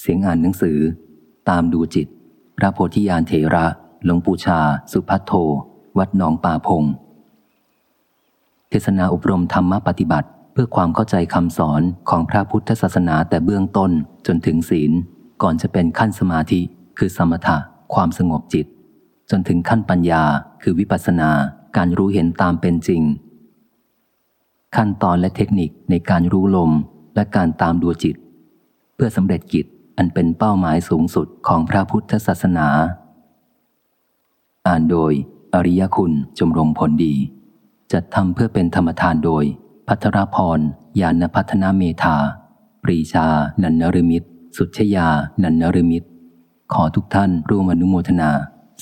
เสียงอ่านหนังสือ ตามดูจิต พระโพธิยานเถระ หลวงปู่ชา สุพัทโท วัดหนองป่าพง เทศนาอบรมธรรมปฏิบัติ เพื่อความเข้าใจคำสอนของพระพุทธศาสนาแต่เบื้องต้นจนถึงศีล ก่อนจะเป็นขั้นสมาธิ คือสมถะ ความสงบจิต จนถึงขั้นปัญญา คือวิปัสสนา การรู้เห็นตามเป็นจริง ขั้นตอนและเทคนิคในการรู้ลมและการตามดูจิต เพื่อสำเร็จกิจ อันเป็นเป้าหมายสูงสุดของพระพุทธศาสนา อ่านโดย อริยคุณจมรมผลดี จัดทำเพื่อเป็นธรรมทานโดย พัทรพรยานพัฒนาเมธา ปรีชา นันนริมิตรสุชยา นันนริมิตรขอทุกท่านร่วมอนุโมทนา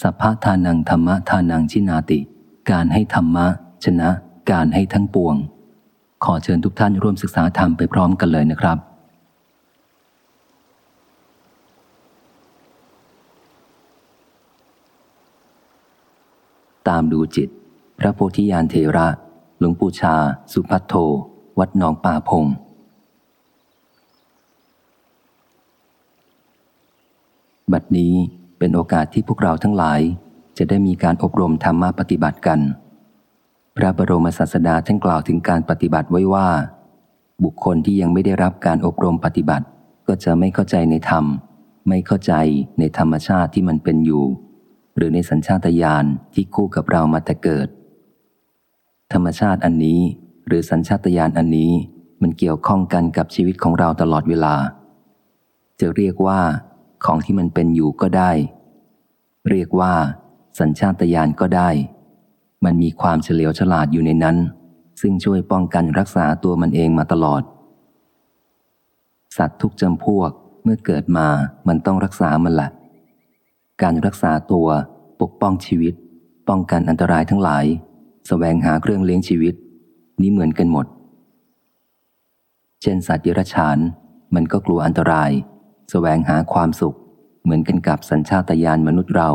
สัพพทานังธรรมทานังชินาติ การให้ธรรมะ ชนะ การให้ทั้งปวง ขอเชิญทุกท่านร่วมศึกษาธรรมไปพร้อมกันเลยนะครับ ตามดูจิต พระโพธิยานเทระ หลวงปู่ชา สุพัทโท วัดหนองป่าพง บัดนี้เป็นโอกาสที่พวกเราทั้งหลาย จะได้มีการอบรมธรรมะปฏิบัติกัน พระบรมศาสดาท่านกล่าวถึงการปฏิบัติไว้ว่า บุคคลที่ยังไม่ได้รับการอบรมปฏิบัติ ก็จะไม่เข้าใจในธรรม ไม่เข้าใจในธรรมชาติที่มันเป็นอยู่ หรือในสัญชาตญาณที่คู่กับเรามาแต่เกิด ธรรมชาติอันนี้หรือสัญชาตญาณอันนี้มันเกี่ยวข้องกันกับชีวิตของเราตลอดเวลา จะเรียกว่า ของที่มันเป็นอยู่ก็ได้ เรียกว่า สัญชาตญาณก็ได้ มันมีความเฉลียวฉลาดอยู่ในนั้น ซึ่งช่วยป้องกันรักษาตัวมันเองมาตลอด สัตว์ทุกจำพวกเมื่อเกิดมามันต้องรักษามันแหละ การรักษาตัว ปกป้องชีวิต ป้องกันอันตรายทั้งหลายสแสวงหาเครื่องเลี้ยงชีวิต นี้เหมือนกันหมด เช่นสัตว์เดรัจฉาน มันก็กลัวอันตรายสแสวงหาความสุข เหมือนกันกับสัญชาตญาณมนุษย์เรา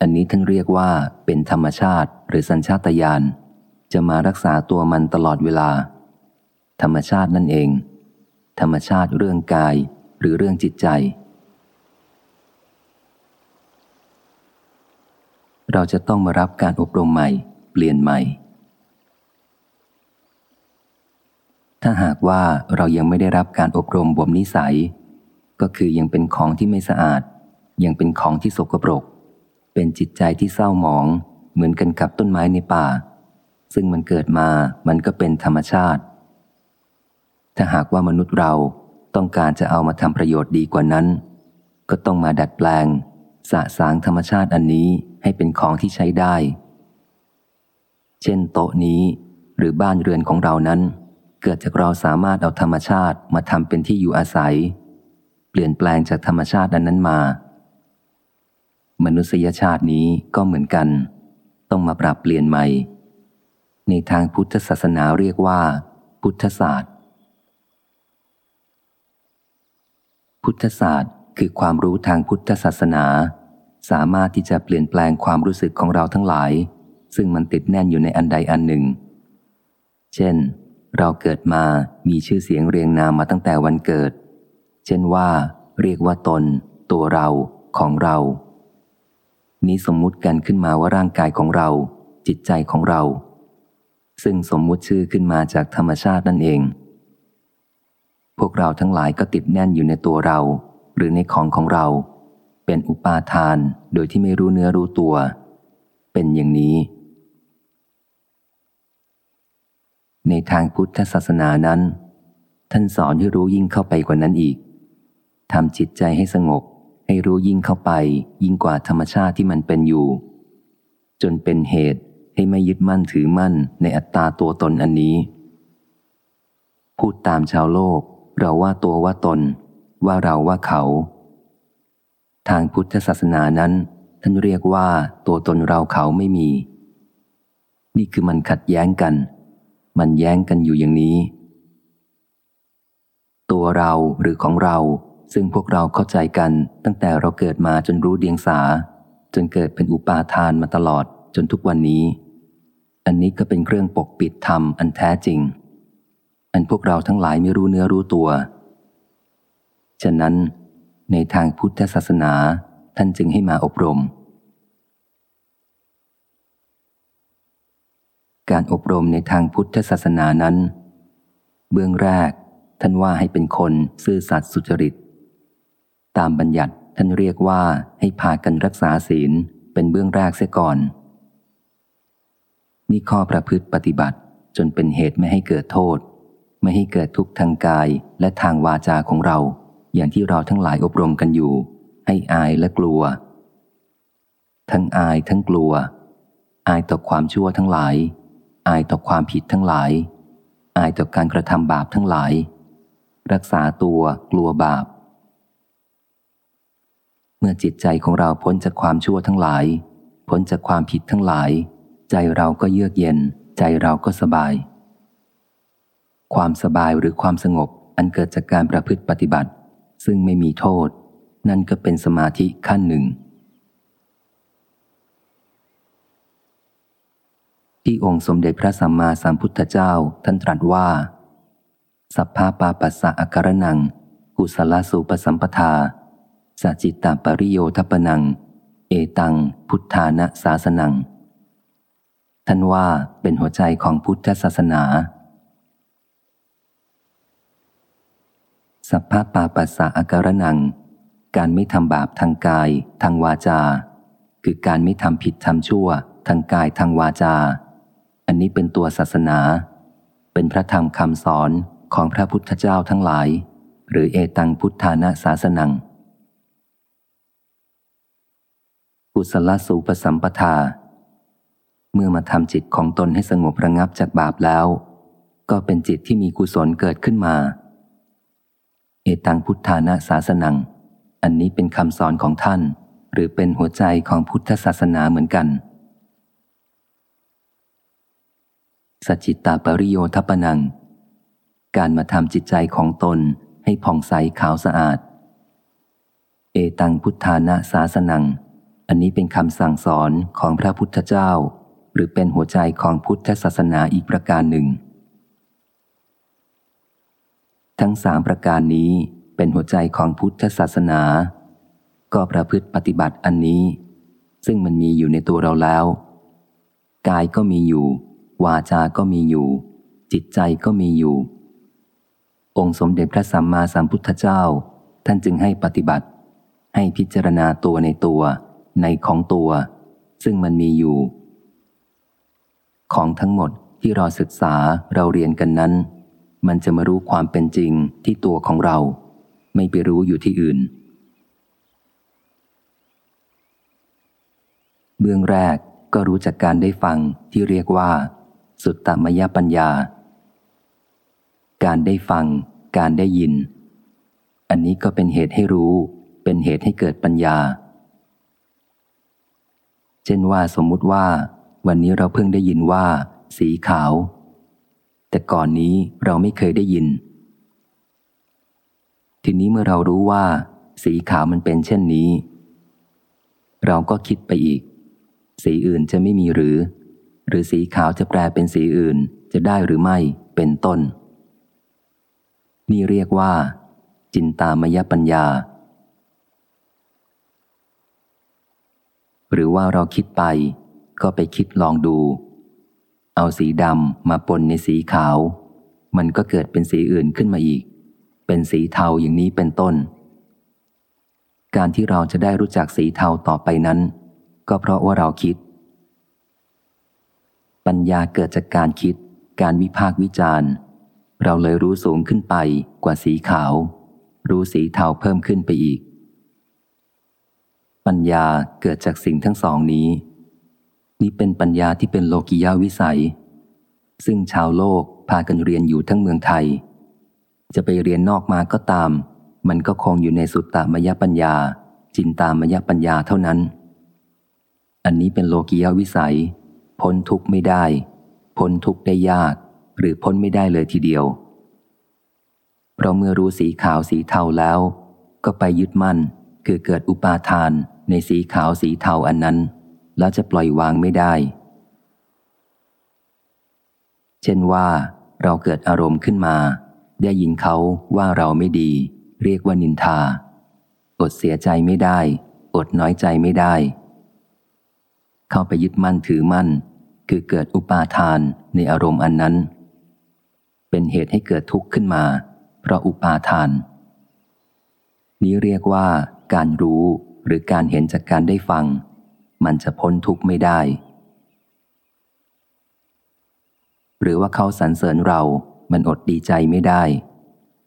อันนี้ท่านเรียกว่าเป็นธรรมชาติหรือสัญชาตญาณจะมารักษาตัวมันตลอดเวลา ธรรมชาตินั่นเอง ธรรมชาติเรื่องกายหรือเรื่องจิตใจ เราจะต้องมารับการอบรมใหม่ เปลี่ยนใหม่ ถ้าหากว่าเรายังไม่ได้รับการอบรมบ่มนิสัย ก็คือยังเป็นของที่ไม่สะอาด ยังเป็นของที่สกปรก เป็นจิตใจที่เศร้าหมอง เหมือนกันกับต้นไม้ในป่า ซึ่งมันเกิดมามันก็เป็นธรรมชาติ ถ้าหากว่ามนุษย์เราต้องการจะเอามาทำประโยชน์ดีกว่านั้น ก็ต้องมาดัดแปลง สะสางธรรมชาติอันนี้ให้เป็นของที่ใช้ได้ เช่นโต๊ะนี้หรือบ้านเรือนของเรานั้น เกิดจากเราสามารถเอาธรรมชาติมาทำเป็นที่อยู่อาศัย เปลี่ยนแปลงจากธรรมชาติอันนั้นมา มนุษยชาตินี้ก็เหมือนกัน ต้องมาปรับเปลี่ยนใหม่ ในทางพุทธศาสนาเรียกว่า พุทธศาสตร์ พุทธศาสตร์คือความรู้ทางพุทธศาสนา สามารถที่จะเปลี่ยนแปลงความรู้สึกของเราทั้งหลาย ซึ่งมันติดแน่นอยู่ในอันใดอันหนึ่ง เช่น เราเกิดมามีชื่อเสียงเรียงนามมาตั้งแต่วันเกิด เช่นว่า เรียกว่าตน ตัวเรา ของเรา นี้สมมุติกันขึ้นมาว่าร่างกายของเรา จิตใจของเรา ซึ่งสมมุติชื่อขึ้นมาจากธรรมชาตินั่นเอง พวกเราทั้งหลายก็ติดแน่นอยู่ในตัวเรา หรือในของของเรา เป็นอุปาทานโดยที่ไม่รู้เนื้อรู้ตัว เป็นอย่างนี้ ในทางพุทธศาสนานั้น ท่านสอนให้รู้ยิ่งเข้าไปกว่านั้นอีกทำจิตใจให้สงบ ให้รู้ยิ่งเข้าไป ยิ่งกว่าธรรมชาติที่มันเป็นอยู่ จนเป็นเหตุให้ไม่ยึดมั่นถือมั่นในอัตตาตัวตนอันนี้ พูดตามชาวโลก เราว่าตัวว่าตน ว่าเราว่าเขา ทางพุทธศาสนานั้น ท่านเรียกว่าตัวตนเราเขาไม่มี นี่คือมันขัดแย้งกัน มันแย้งกันอยู่อย่างนี้ ตัวเราหรือของเรา ซึ่งพวกเราเข้าใจกันตั้งแต่เราเกิดมาจนรู้เดียงสา จนเกิดเป็นอุปาทานมาตลอดจนทุกวันนี้ อันนี้ก็เป็นเครื่องปกปิดธรรมอันแท้จริง อันพวกเราทั้งหลายไม่รู้เนื้อรู้ตัว ฉะนั้น ในทางพุทธศาสนา ท่านจึงให้มาอบรม การอบรมในทางพุทธศาสนานั้น เบื้องแรก ท่านว่าให้เป็นคนซื่อสัตย์สุจริต ตามบัญญัติท่านเรียกว่าให้พากันรักษาศีลเป็นเบื้องแรกเสียก่อน นี่ข้อประพฤติปฏิบัติจนเป็นเหตุไม่ให้เกิดโทษ ไม่ให้เกิดทุกข์ทางกายและทางวาจาของเรา อย่างที่เราทั้งหลายอบรมกันอยู่ ให้อายและกลัว ทั้งอายทั้งกลัว อายต่อความชั่วทั้งหลาย อายต่อความผิดทั้งหลาย อายต่อการกระทำบาปทั้งหลาย รักษาตัวกลัวบาป เมื่อจิตใจของเราพ้นจากความชั่วทั้งหลาย พ้นจากความผิดทั้งหลาย ใจเราก็เยือกเย็น ใจเราก็สบาย ความสบายหรือความสงบอันเกิดจากการประพฤติปฏิบัติ ซึ่งไม่มีโทษ นั่นก็เป็นสมาธิขั้นหนึ่ง ที่องค์สมเด็จพระสัมมาสัมพุทธเจ้าท่านตรัสว่า สัพพาปาปัสสะอาการนัง กุศลสูปสัมปทาสัจิตตปริโยทปนัง เอตัง พุทธานะศาสนัง ท่านว่าเป็นหัวใจของพุทธศาสนา สัพพปาปัสสะอาการนัง การไม่ทำบาปทางกาย ทางวาจา คือการไม่ทำผิดทำชั่ว ทางกายทางวาจา อันนี้เป็นตัวศาสนา เป็นพระธรรมคำสอนของพระพุทธเจ้าทั้งหลาย หรือเอตังพุทธานาศาสนัง กุศลสูปสัมปทา เมื่อมาทำจิตของตนให้สงบระงับจากบาปแล้ว ก็เป็นจิตที่มีกุศลเกิดขึ้นมา เอตังพุทธานาศาสนัง อันนี้เป็นคำสอนของท่าน หรือเป็นหัวใจของพุทธศาสนาเหมือนกันสัจจิตาปริโยทปนัง การมาทำจิตใจของตนให้ผ่องใสขาวสะอาด เอตังพุทธานาศาสนัง อันนี้เป็นคำสั่งสอนของพระพุทธเจ้า หรือเป็นหัวใจของพุทธศาสนาอีกประการหนึ่ง ทั้งสามประการนี้เป็นหัวใจของพุทธศาสนา ก็ประพฤติปฏิบัติอันนี้ ซึ่งมันมีอยู่ในตัวเราแล้ว กายก็มีอยู่ วาจาก็มีอยู่ จิตใจก็มีอยู่ องค์สมเด็จพระสัมมาสัมพุทธเจ้า ท่านจึงให้ปฏิบัติ ให้พิจารณาตัวในตัว ในของตัว ซึ่งมันมีอยู่ ของทั้งหมดที่เราศึกษาเราเรียนกันนั้น มันจะมารู้ความเป็นจริงที่ตัวของเรา ไม่ไปรู้อยู่ที่อื่น เบื้องแรกก็รู้จากการได้ฟังที่เรียกว่า สุตตมยปัญญา การได้ฟัง การได้ยิน อันนี้ก็เป็นเหตุให้รู้ เป็นเหตุให้เกิดปัญญา เช่นว่าสมมุติว่า วันนี้เราเพิ่งได้ยินว่า สีขาว แต่ก่อนนี้เราไม่เคยได้ยิน ทีนี้เมื่อเรารู้ว่า สีขาวมันเป็นเช่นนี้ เราก็คิดไปอีก สีอื่นจะไม่มีหรือ หรือสีขาวจะแปลเป็นสีอื่นจะได้หรือไม่เป็นต้น นี่เรียกว่า จินตามยปัญญา หรือว่าเราคิดไป ก็ไปคิดลองดู เอาสีดำมาปนในสีขาว มันก็เกิดเป็นสีอื่นขึ้นมาอีก เป็นสีเทาอย่างนี้เป็นต้น การที่เราจะได้รู้จักสีเทาต่อไปนั้น ก็เพราะว่าเราคิด ปัญญาเกิดจากการคิด การวิพากวิจารณ์ เราเลยรู้สูงขึ้นไปกว่าสีขาว รู้สีเทาเพิ่มขึ้นไปอีก ปัญญาเกิดจากสิ่งทั้งสองนี้ นี่เป็นปัญญาที่เป็นโลกิยาวิสัย ซึ่งชาวโลกพากันเรียนอยู่ทั้งเมืองไทย จะไปเรียนนอกมาก็ตาม มันก็คงอยู่ในสุตตามยปัญญา จินตามยปัญญาเท่านั้น อันนี้เป็นโลกิยาวิสัย พ้นทุกข์ไม่ได้ พ้นทุกข์ได้ยาก หรือพ้นไม่ได้เลยทีเดียว เพราะเมื่อรู้สีขาวสีเทาแล้ว ก็ไปยึดมั่นคือเกิดอุปาทานในสีขาวสีเทาอันนั้น แล้วจะปล่อยวางไม่ได้ เช่นว่า เราเกิดอารมณ์ขึ้นมา ได้ยินเขาว่าเราไม่ดี เรียกว่านินทา อดเสียใจไม่ได้ อดน้อยใจไม่ได้ เข้าไปยึดมั่นถือมั่น คือเกิดอุปาทานในอารมณ์อันนั้น เป็นเหตุให้เกิดทุกข์ขึ้นมา เพราะอุปาทาน นี้เรียกว่าการรู้หรือการเห็นจากการได้ฟัง มันจะพ้นทุกข์ไม่ได้ หรือว่าเขาสรรเสริญเรา มันอดดีใจไม่ได้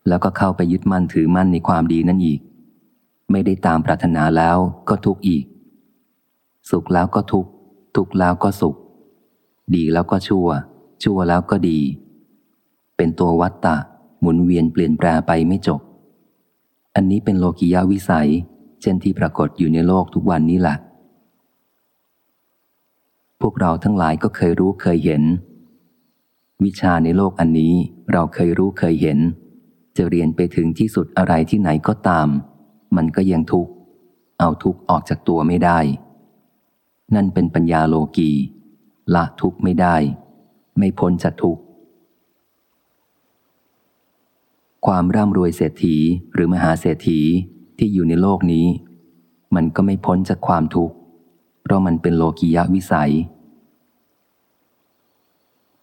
แล้วก็เข้าไปยึดมั่นถือมั่นในความดีนั่นอีก ไม่ได้ตามปรารถนาแล้วก็ทุกข์อีก สุขแล้วก็ทุกข์ ทุกข์แล้วก็สุข ดีแล้วก็ชั่ว ชั่วแล้วก็ดี เป็นตัววัตตะ หมุนเวียนเปลี่ยนแปลไปไม่จบ อันนี้เป็นโลกิยาวิสัย เช่นที่ปรากฏอยู่ในโลกทุกวันนี้แหละ พวกเราทั้งหลายก็เคยรู้เคยเห็น วิชาในโลกอันนี้เราเคยรู้เคยเห็น จะเรียนไปถึงที่สุดอะไรที่ไหนก็ตาม มันก็ยังทุกข์ เอาทุกข์ออกจากตัวไม่ได้ นั่นเป็นปัญญาโลกีละทุกข์ไม่ได้ ไม่พ้นจากทุกข์ ความร่ำรวยเศรษฐีหรือมหาเศรษฐีที่อยู่ในโลกนี้ มันก็ไม่พ้นจากความทุกข์ เพราะมันเป็นโลกียะวิสัย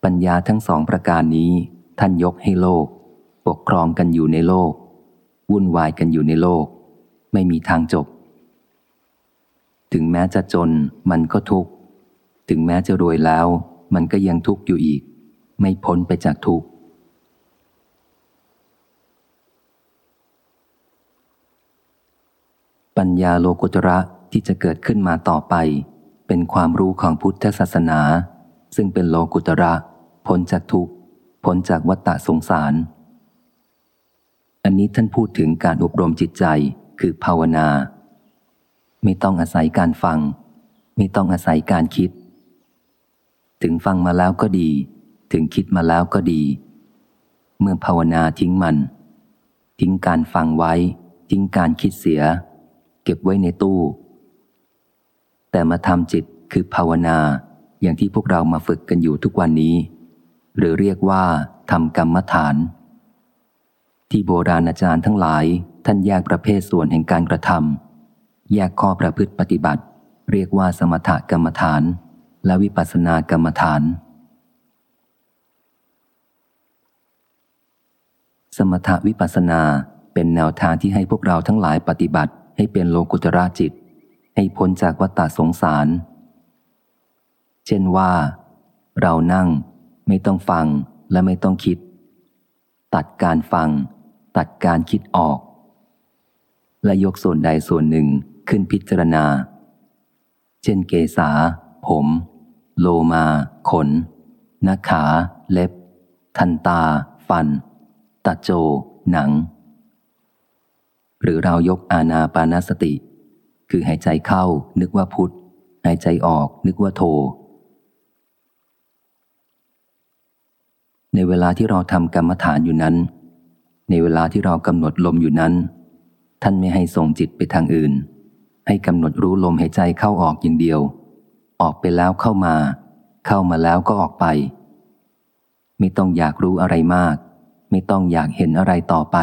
ปัญญาทั้งสองประการนี้ท่านยกให้โลก ปกครองกันอยู่ในโลก วุ่นวายกันอยู่ในโลก ไม่มีทางจบ ถึงแม้จะจนมันก็ทุกข์ ถึงแม้จะรวยแล้ว มันก็ยังทุกข์อยู่อีก ไม่พ้นไปจากทุกข์ปัญญาโลกุตระ ที่จะเกิดขึ้นมาต่อไป เป็นความรู้ของพุทธศาสนา ซึ่งเป็นโลกุตระพ้นจากทุกข์พ้นจากวัฏฏะสงสาร อันนี้ท่านพูดถึงการอบรมจิตใจคือภาวนา ไม่ต้องอาศัยการฟัง ไม่ต้องอาศัยการคิด ถึงฟังมาแล้วก็ดี ถึงคิดมาแล้วก็ดี เมื่อภาวนาทิ้งมัน ทิ้งการฟังไว้ ทิ้งการคิดเสีย เก็บไว้ในตู้ แต่มาทำจิตคือภาวนา อย่างที่พวกเรามาฝึกกันอยู่ทุกวันนี้ หรือเรียกว่าทำกรรมฐาน ที่โบราณอาจารย์ทั้งหลาย ท่านแยกประเภทส่วนแห่งการกระทำแยกข้อประพฤติปฏิบัติ เรียกว่าสมถกรรมฐาน และวิปัสสนากรรมฐาน สมถวิปัสสนาเป็นแนวทางที่ให้พวกเราทั้งหลายปฏิบัติให้เป็นโลกุตระจิต ให้พ้นจากวัฏฏสงสาร เช่นว่า เรานั่งไม่ต้องฟังและไม่ต้องคิด ตัดการฟัง ตัดการคิดออก และยกส่วนใดส่วนหนึ่งขึ้นพิจารณา เช่นเกษา ผม โลมา ขนนาขา เล็บ ทันตา ฟัน ตาโจ หนัง หรือเรายกอาณาปานสติ คือหายใจเข้า นึกว่าพุทธหายใจออก นึกว่าโท ในเวลาที่เราทำกรรมฐานอยู่นั้น ในเวลาที่เรากำหนดลมอยู่นั้น ท่านไม่ให้ส่งจิตไปทางอื่น ให้กำหนดรู้ลมหายใจเข้าออกอย่างเดียว ออกไปแล้วเข้ามา เข้ามาแล้วก็ออกไป ไม่ต้องอยากรู้อะไรมาก ไม่ต้องอยากเห็นอะไรต่อไป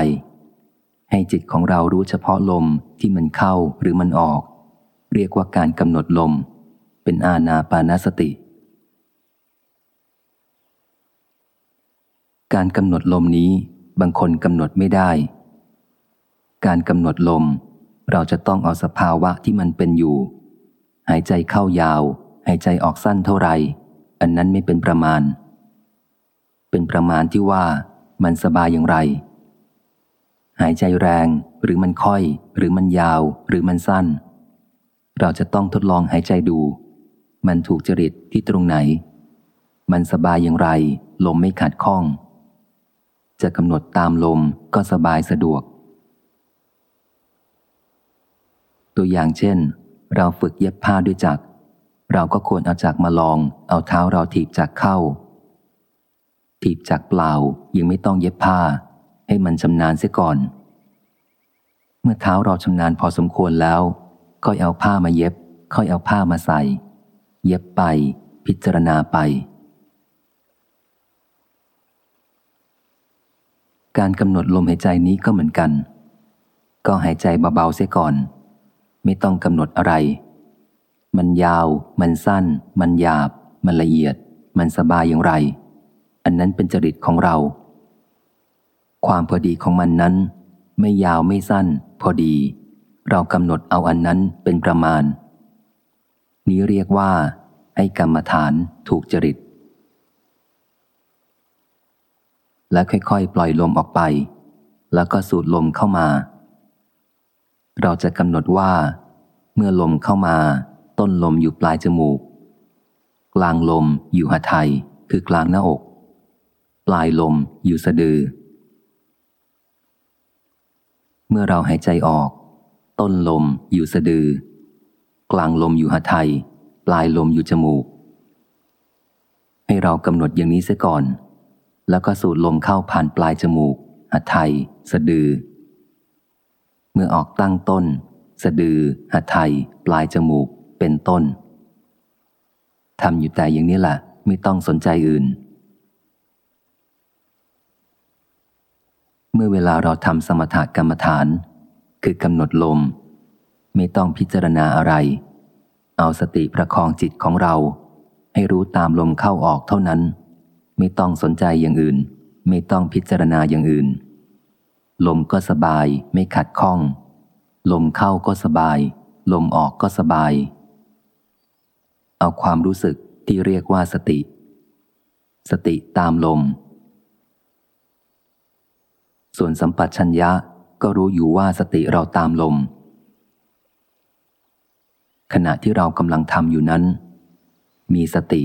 ให้จิตของเรารู้เฉพาะลมที่มันเข้าหรือมันออก เรียกว่าการกำหนดลม เป็นอาณาปานสติ การกำหนดลมนี้บางคนกำหนดไม่ได้ การกำหนดลม เราจะต้องเอาสภาวะที่มันเป็นอยู่ หายใจเข้ายาว หายใจออกสั้นเท่าไหร่ อันนั้นไม่เป็นประมาณ เป็นประมาณที่ว่ามันสบายอย่างไร หายใจแรง หรือมันค่อย หรือมันยาว หรือมันสั้น เราจะต้องทดลองหายใจดู มันถูกจริตที่ตรงไหน มันสบายอย่างไร ลมไม่ขัดข้อง จะกำหนดตามลมก็สบายสะดวก ตัวอย่างเช่น เราฝึกเย็บผ้าด้วยจักรเราก็ควรเอาจักรมาลอง เอาเท้าเราถีบจักรเข้า ถีบจักรเปล่ายังไม่ต้องเย็บผ้า ให้มันชำนาญเสียก่อน เมื่อเท้าเราชำนาญพอสมควรแล้วค่อยเอาผ้ามาเย็บ ค่อยเอาผ้ามาใส่ เย็บไป พิจารณาไป การกำหนดลมหายใจนี้ก็เหมือนกัน ก็หายใจเบาๆเสียก่อน ไม่ต้องกำหนดอะไร มันยาว มันสั้น มันหยาบ มันละเอียด มันสบายอย่างไร อันนั้นเป็นจริตของเรา ความพอดีของมันนั้น ไม่ยาวไม่สั้น พอดี เรากำหนดเอาอันนั้นเป็นประมาณ นี้เรียกว่า ให้กรรมฐานถูกจริต และค่อยๆ ปล่อยลมออกไป แล้วก็สูดลมเข้ามา เราจะกำหนดว่า เมื่อลมเข้ามา ต้นลมอยู่ปลายจมูก กลางลมอยู่หัไทยคือกลางหน้าอก ปลายลมอยู่สะดือ เมื่อเราหายใจออก ต้นลมอยู่สะดือ กลางลมอยู่หัไทย ปลายลมอยู่จมูก ให้เรากำหนดอย่างนี้เสียก่อน แล้วก็สูดลมเข้าผ่านปลายจมูกหัไทย สะดือ เมื่อออกตั้งต้น สะดือหัไทย ปลายจมูกเป็นต้นทำอยู่แต่อย่างนี้แหละไม่ต้องสนใจอื่น เมื่อเวลาเราทำสมถกรรมฐาน คือกำหนดลม ไม่ต้องพิจารณาอะไร เอาสติประคองจิตของเรา ให้รู้ตามลมเข้าออกเท่านั้น ไม่ต้องสนใจอย่างอื่น ไม่ต้องพิจารณาอย่างอื่น ลมก็สบายไม่ขัดข้อง ลมเข้าก็สบาย ลมออกก็สบาย เอาความรู้สึกที่เรียกว่าสติ สติตามลม ส่วนสัมปชัญญะก็รู้อยู่ว่าสติเราตามลม ขณะที่เรากำลังทำอยู่นั้น มีสติ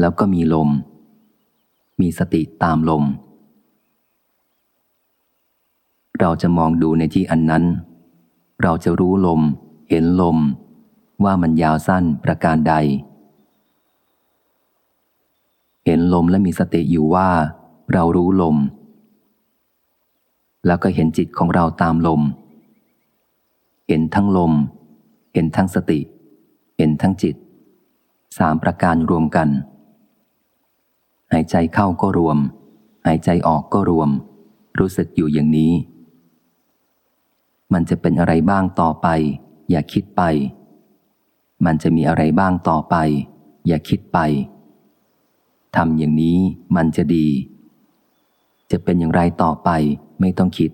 แล้วก็มีลม มีสติตามลม เราจะมองดูในที่อันนั้น เราจะรู้ลม เห็นลม ว่ามันยาวสั้นประการใด เห็นลมและมีสติอยู่ว่า เรารู้ลม แล้วก็เห็นจิตของเราตามลม เห็นทั้งลม เห็นทั้งสติ เห็นทั้งจิต สามประการรวมกัน หายใจเข้าก็รวม หายใจออกก็รวม รู้สึกอยู่อย่างนี้ มันจะเป็นอะไรบ้างต่อไป อย่าคิดไป มันจะมีอะไรบ้างต่อไป อย่าคิดไปทำอย่างนี้มันจะดี จะเป็นอย่างไรต่อไปไม่ต้องคิด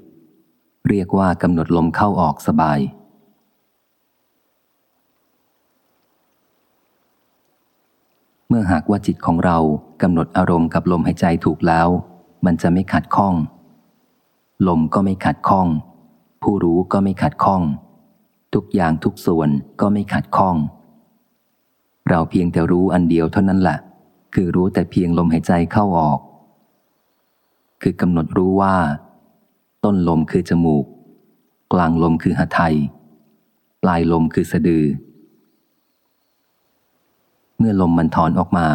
เรียกว่ากำหนดลมเข้าออกสบาย เมื่อหากว่าจิตของเรากำหนดอารมณ์กับลมหายใจถูกแล้ว มันจะไม่ขัดข้อง ลมก็ไม่ขัดข้อง ผู้รู้ก็ไม่ขัดข้อง ทุกอย่างทุกส่วนก็ไม่ขัดข้อง เราเพียงแต่รู้อันเดียวเท่านั้นแหละคือรู้แต่เพียงลมหายใจเข้าออก คือกำหนดรู้ว่า ต้นลมคือจมูก กลางลมคือหัไทยปลายลมคือสะดือ เมื่อลมมันถอนออกมา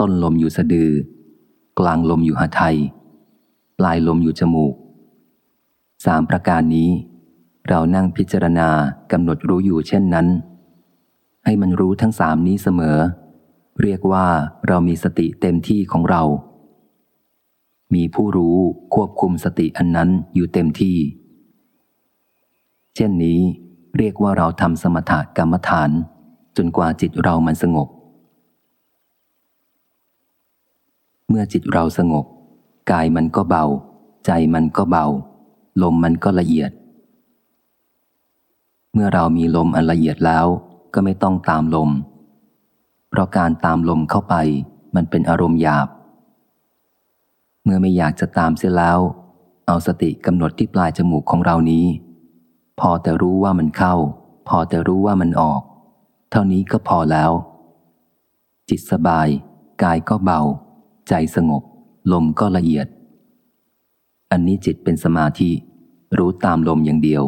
ต้นลมอยู่สะดือ กลางลมอยู่หัไทยปลายลมอยู่จมูกสามประการนี้ เรานั่งพิจารณากำหนดรู้อยู่เช่นนั้น ให้มันรู้ทั้งสามนี้เสมอ เรียกว่าเรามีสติเต็มที่ของเรา มีผู้รู้ควบคุมสติอันนั้นอยู่เต็มที่ เช่นนี้เรียกว่าเราทำสมถกรรมฐาน จนกว่าจิตเรามันสงบ เมื่อจิตเราสงบ กายมันก็เบา ใจมันก็เบา ลมมันก็ละเอียด เมื่อเรามีลมอันละเอียดแล้วก็ไม่ต้องตามลม เพราะการตามลมเข้าไปมันเป็นอารมณ์หยาบ มื่อไม่อยากจะตามเสียแล้ว เอาสติกำหนดที่ปลายจมูกของเรานี้ พอแต่รู้ว่ามันเข้า พอแต่รู้ว่ามันออก เท่านี้ก็พอแล้ว จิตสบาย กายก็เบา ใจสงบ ลมก็ละเอียด อันนี้จิตเป็นสมาธิ รู้ตามลมอย่างเดียว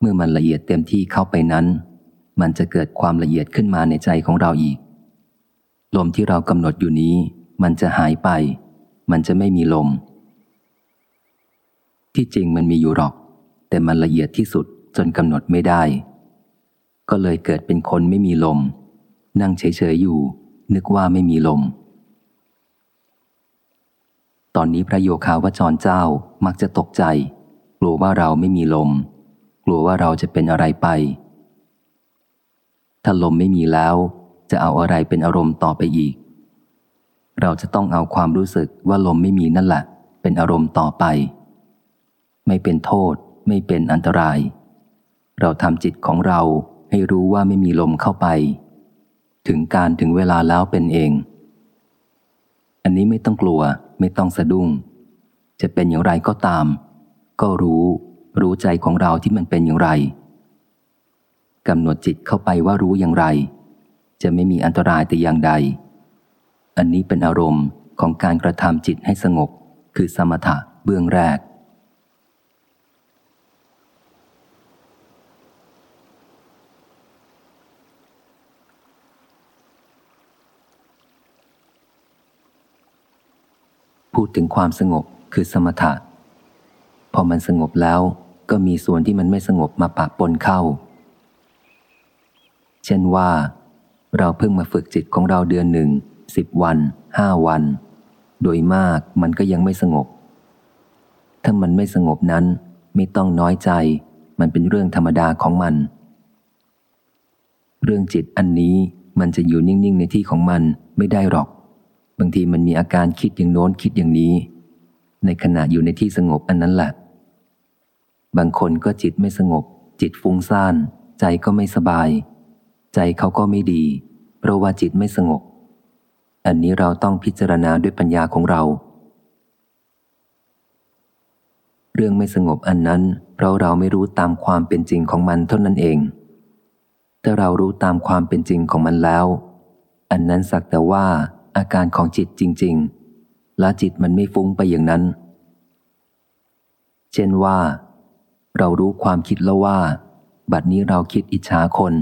เมื่อมันละเอียดเต็มที่เข้าไปนั้น มันจะเกิดความละเอียดขึ้นมาในใจของเราอีก ลมที่เรากำหนดอยู่นี้ มันจะหายไป มันจะไม่มีลม ที่จริงมันมีอยู่หรอก แต่มันละเอียดที่สุดจนกำหนดไม่ได้ ก็เลยเกิดเป็นคนไม่มีลม นั่งเฉยๆอยู่ นึกว่าไม่มีลม ตอนนี้พระโยคาวจรเจ้ามักจะตกใจ กลัวว่าเราไม่มีลม กลัวว่าเราจะเป็นอะไรไป ถ้าลมไม่มีแล้ว จะเอาอะไรเป็นอารมณ์ต่อไปอีก เราจะต้องเอาความรู้สึกว่าลมไม่มีนั่นแหละ เป็นอารมณ์ต่อไป ไม่เป็นโทษ ไม่เป็นอันตราย เราทำจิตของเราให้รู้ว่าไม่มีลมเข้าไป ถึงการถึงเวลาแล้วเป็นเอง อันนี้ไม่ต้องกลัว ไม่ต้องสะดุ้ง จะเป็นอย่างไรก็ตาม ก็รู้ รู้ใจของเราที่มันเป็นอย่างไรกำหนดจิตเข้าไปว่ารู้อย่างไร จะไม่มีอันตรายแต่อย่างใด อันนี้เป็นอารมณ์ของการกระทำจิตให้สงบ คือสมถะเบื้องแรก พูดถึงความสงบคือสมถะ พอมันสงบแล้วก็มีส่วนที่มันไม่สงบมาปะปนเข้า เช่นว่า เราเพิ่งมาฝึกจิตของเราเดือนหนึ่งสิบวันห้าวัน โดยมากมันก็ยังไม่สงบ ถ้ามันไม่สงบนั้นไม่ต้องน้อยใจ มันเป็นเรื่องธรรมดาของมัน เรื่องจิตอันนี้มันจะอยู่นิ่งๆในที่ของมันไม่ได้หรอก บางทีมันมีอาการคิดอย่างโน้นคิดอย่างนี้ ในขณะอยู่ในที่สงบอันนั้นแหละ บางคนก็จิตไม่สงบ จิตฟุ้งซ่าน ใจก็ไม่สบาย ใจเขาก็ไม่ดีเพราะว่าจิตไม่สงบ อันนี้เราต้องพิจารณาด้วยปัญญาของเรา เรื่องไม่สงบอันนั้น เพราะเราไม่รู้ตามความเป็นจริงของมันเท่านั้นเอง ถ้าเรารู้ตามความเป็นจริงของมันแล้ว อันนั้นสักแต่ว่าอาการของจิตจริง ๆ และจิตมันไม่ฟุ้งไปอย่างนั้น เช่นว่า เรารู้ความคิดแล้วว่า บัดนี้เราคิดอิจฉาคน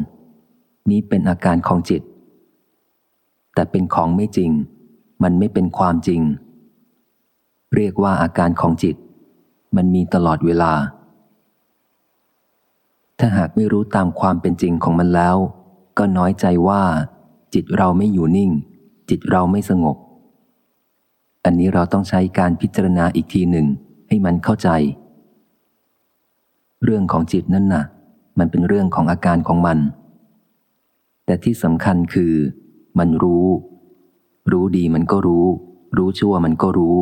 นี้เป็นอาการของจิต แต่เป็นของไม่จริง มันไม่เป็นความจริง เรียกว่าอาการของจิต มันมีตลอดเวลา ถ้าหากไม่รู้ตามความเป็นจริงของมันแล้ว ก็น้อยใจว่า จิตเราไม่อยู่นิ่ง จิตเราไม่สงบ อันนี้เราต้องใช้การพิจารณาอีกทีหนึ่งให้มันเข้าใจ เรื่องของจิตนั่นนะ่ะ มันเป็นเรื่องของอาการของมัน แต่ที่สำคัญคือ มันรู้ รู้ดีมันก็รู้ รู้ชั่วมันก็รู้